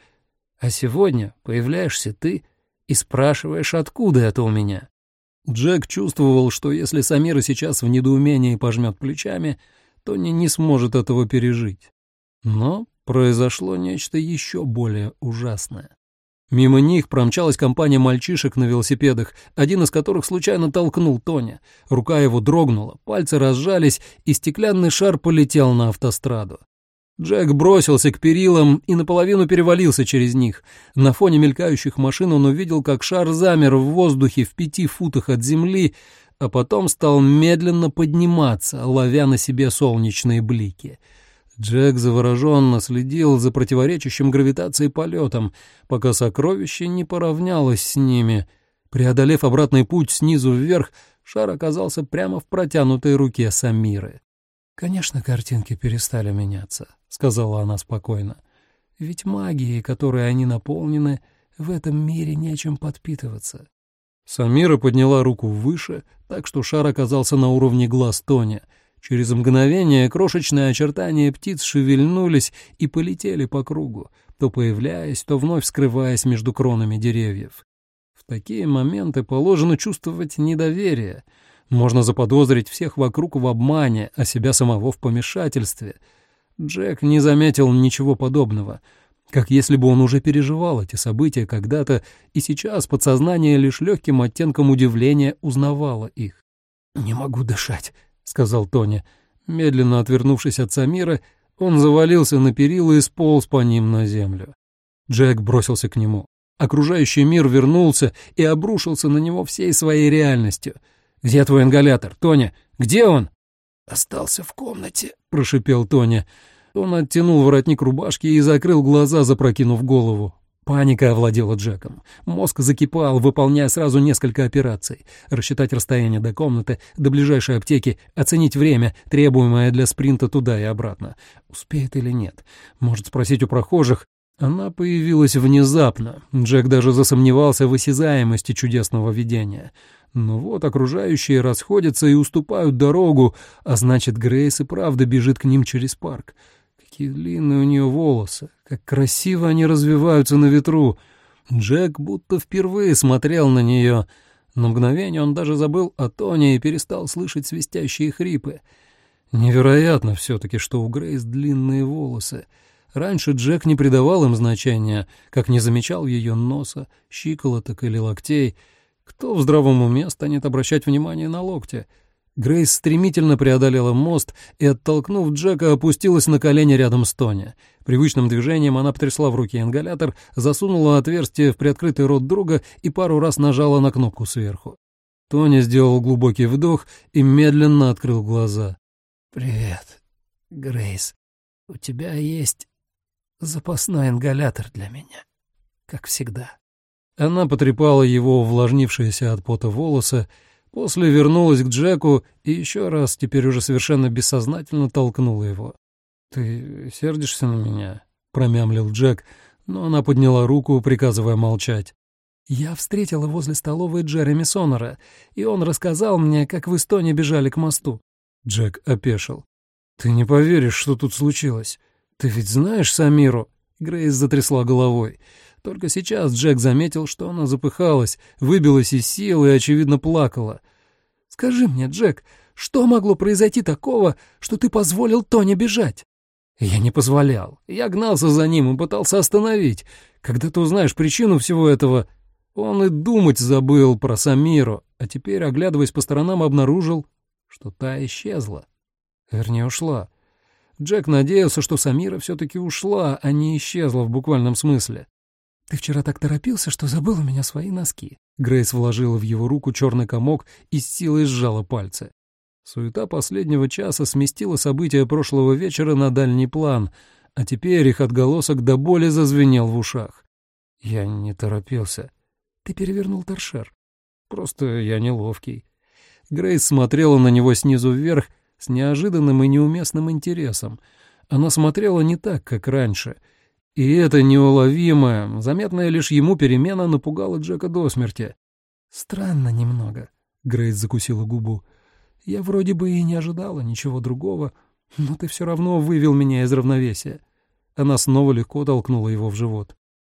А сегодня появляешься ты и спрашиваешь, откуда это у меня. Джек чувствовал, что если Самира сейчас в недоумении пожмет плечами, то не, не сможет этого пережить. Но произошло нечто еще более ужасное. Мимо них промчалась компания мальчишек на велосипедах, один из которых случайно толкнул Тоня. Рука его дрогнула, пальцы разжались, и стеклянный шар полетел на автостраду. Джек бросился к перилам и наполовину перевалился через них. На фоне мелькающих машин он увидел, как шар замер в воздухе в пяти футах от земли, а потом стал медленно подниматься, ловя на себе солнечные блики — Джек завороженно следил за противоречащим гравитации полетом, пока сокровище не поравнялось с ними. Преодолев обратный путь снизу вверх, шар оказался прямо в протянутой руке Самиры. «Конечно, картинки перестали меняться», — сказала она спокойно. «Ведь магией, которой они наполнены, в этом мире нечем подпитываться». Самира подняла руку выше, так что шар оказался на уровне глаз Тони — Через мгновение крошечные очертания птиц шевельнулись и полетели по кругу, то появляясь, то вновь скрываясь между кронами деревьев. В такие моменты положено чувствовать недоверие. Можно заподозрить всех вокруг в обмане, а себя самого в помешательстве. Джек не заметил ничего подобного. как если бы он уже переживал эти события когда-то, и сейчас подсознание лишь легким оттенком удивления узнавало их. «Не могу дышать», — сказал Тони. Медленно отвернувшись от Самира, он завалился на перила и сполз по ним на землю. Джек бросился к нему. Окружающий мир вернулся и обрушился на него всей своей реальностью. «Где твой ингалятор, Тоня? Где он?» «Остался в комнате», — прошипел Тоня. Он оттянул воротник рубашки и закрыл глаза, запрокинув голову. Паника овладела Джеком. Мозг закипал, выполняя сразу несколько операций. Рассчитать расстояние до комнаты, до ближайшей аптеки, оценить время, требуемое для спринта туда и обратно. Успеет или нет? Может спросить у прохожих. Она появилась внезапно. Джек даже засомневался в осязаемости чудесного видения. Но вот окружающие расходятся и уступают дорогу, а значит, Грейс и правда бежит к ним через парк. Какие длинные у нее волосы, как красиво они развиваются на ветру. Джек будто впервые смотрел на нее. На мгновение он даже забыл о Тоне и перестал слышать свистящие хрипы. Невероятно все-таки, что у Грейс длинные волосы. Раньше Джек не придавал им значения, как не замечал ее носа, щиколоток или локтей. Кто в здравом уме станет обращать внимание на локти? Грейс стремительно преодолела мост и, оттолкнув Джека, опустилась на колени рядом с Тони. Привычным движением она потрясла в руки ингалятор, засунула отверстие в приоткрытый рот друга и пару раз нажала на кнопку сверху. Тони сделал глубокий вдох и медленно открыл глаза. «Привет, Грейс. У тебя есть запасной ингалятор для меня, как всегда». Она потрепала его увлажнившиеся от пота волосы, После вернулась к Джеку и еще раз, теперь уже совершенно бессознательно, толкнула его. «Ты сердишься на меня?» — промямлил Джек, но она подняла руку, приказывая молчать. «Я встретила возле столовой Джереми Сонора, и он рассказал мне, как в Эстонии бежали к мосту». Джек опешил. «Ты не поверишь, что тут случилось. Ты ведь знаешь Самиру?» Грейс затрясла головой. Только сейчас Джек заметил, что она запыхалась, выбилась из сил и, очевидно, плакала. «Скажи мне, Джек, что могло произойти такого, что ты позволил Тони бежать?» «Я не позволял. Я гнался за ним и пытался остановить. Когда ты узнаешь причину всего этого...» Он и думать забыл про Самиру, а теперь, оглядываясь по сторонам, обнаружил, что та исчезла. Вернее, ушла. Джек надеялся, что Самира все-таки ушла, а не исчезла в буквальном смысле. «Ты вчера так торопился, что забыл у меня свои носки». Грейс вложила в его руку черный комок и с силой сжала пальцы. Суета последнего часа сместила события прошлого вечера на дальний план, а теперь их отголосок до боли зазвенел в ушах. Я не торопился. Ты перевернул торшер. Просто я неловкий. Грейс смотрела на него снизу вверх с неожиданным и неуместным интересом. Она смотрела не так, как раньше — и эта неуловимая, заметная лишь ему перемена напугала Джека до смерти. «Странно немного», — Грейс закусила губу. «Я вроде бы и не ожидала ничего другого, но ты все равно вывел меня из равновесия». Она снова легко толкнула его в живот.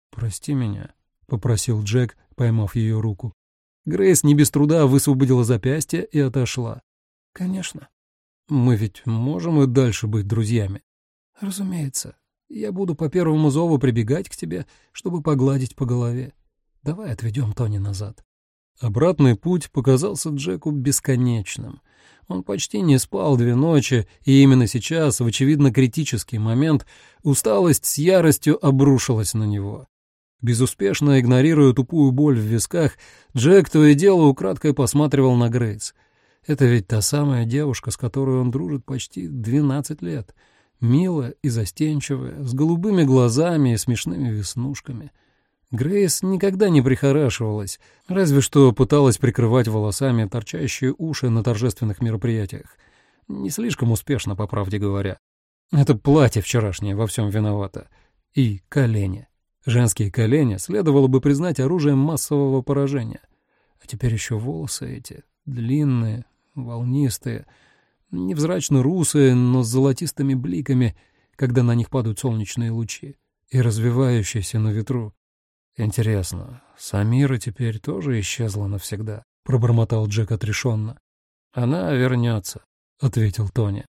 «Прости меня», — попросил Джек, поймав ее руку. Грейс не без труда высвободила запястье и отошла. «Конечно. Мы ведь можем и дальше быть друзьями?» «Разумеется. Я буду по первому зову прибегать к тебе, чтобы погладить по голове. Давай отведем Тони назад». Обратный путь показался Джеку бесконечным. Он почти не спал две ночи, и именно сейчас, в очевидно критический момент, усталость с яростью обрушилась на него. Безуспешно игнорируя тупую боль в висках, Джек то и дело украдкой посматривал на Грейс. Это ведь та самая девушка, с которой он дружит почти двенадцать лет — милая и застенчивая, с голубыми глазами и смешными веснушками. Грейс никогда не прихорашивалась, разве что пыталась прикрывать волосами торчащие уши на торжественных мероприятиях. Не слишком успешно, по правде говоря. Это платье вчерашнее во всем виновато. И колени. Женские колени следовало бы признать оружием массового поражения. А теперь еще волосы эти, длинные, волнистые — невзрачно русые, но с золотистыми бликами, когда на них падают солнечные лучи, и развивающиеся на ветру. Интересно, Самира теперь тоже исчезла навсегда? пробормотал Джек отрешенно. Она вернется, ответил Тони.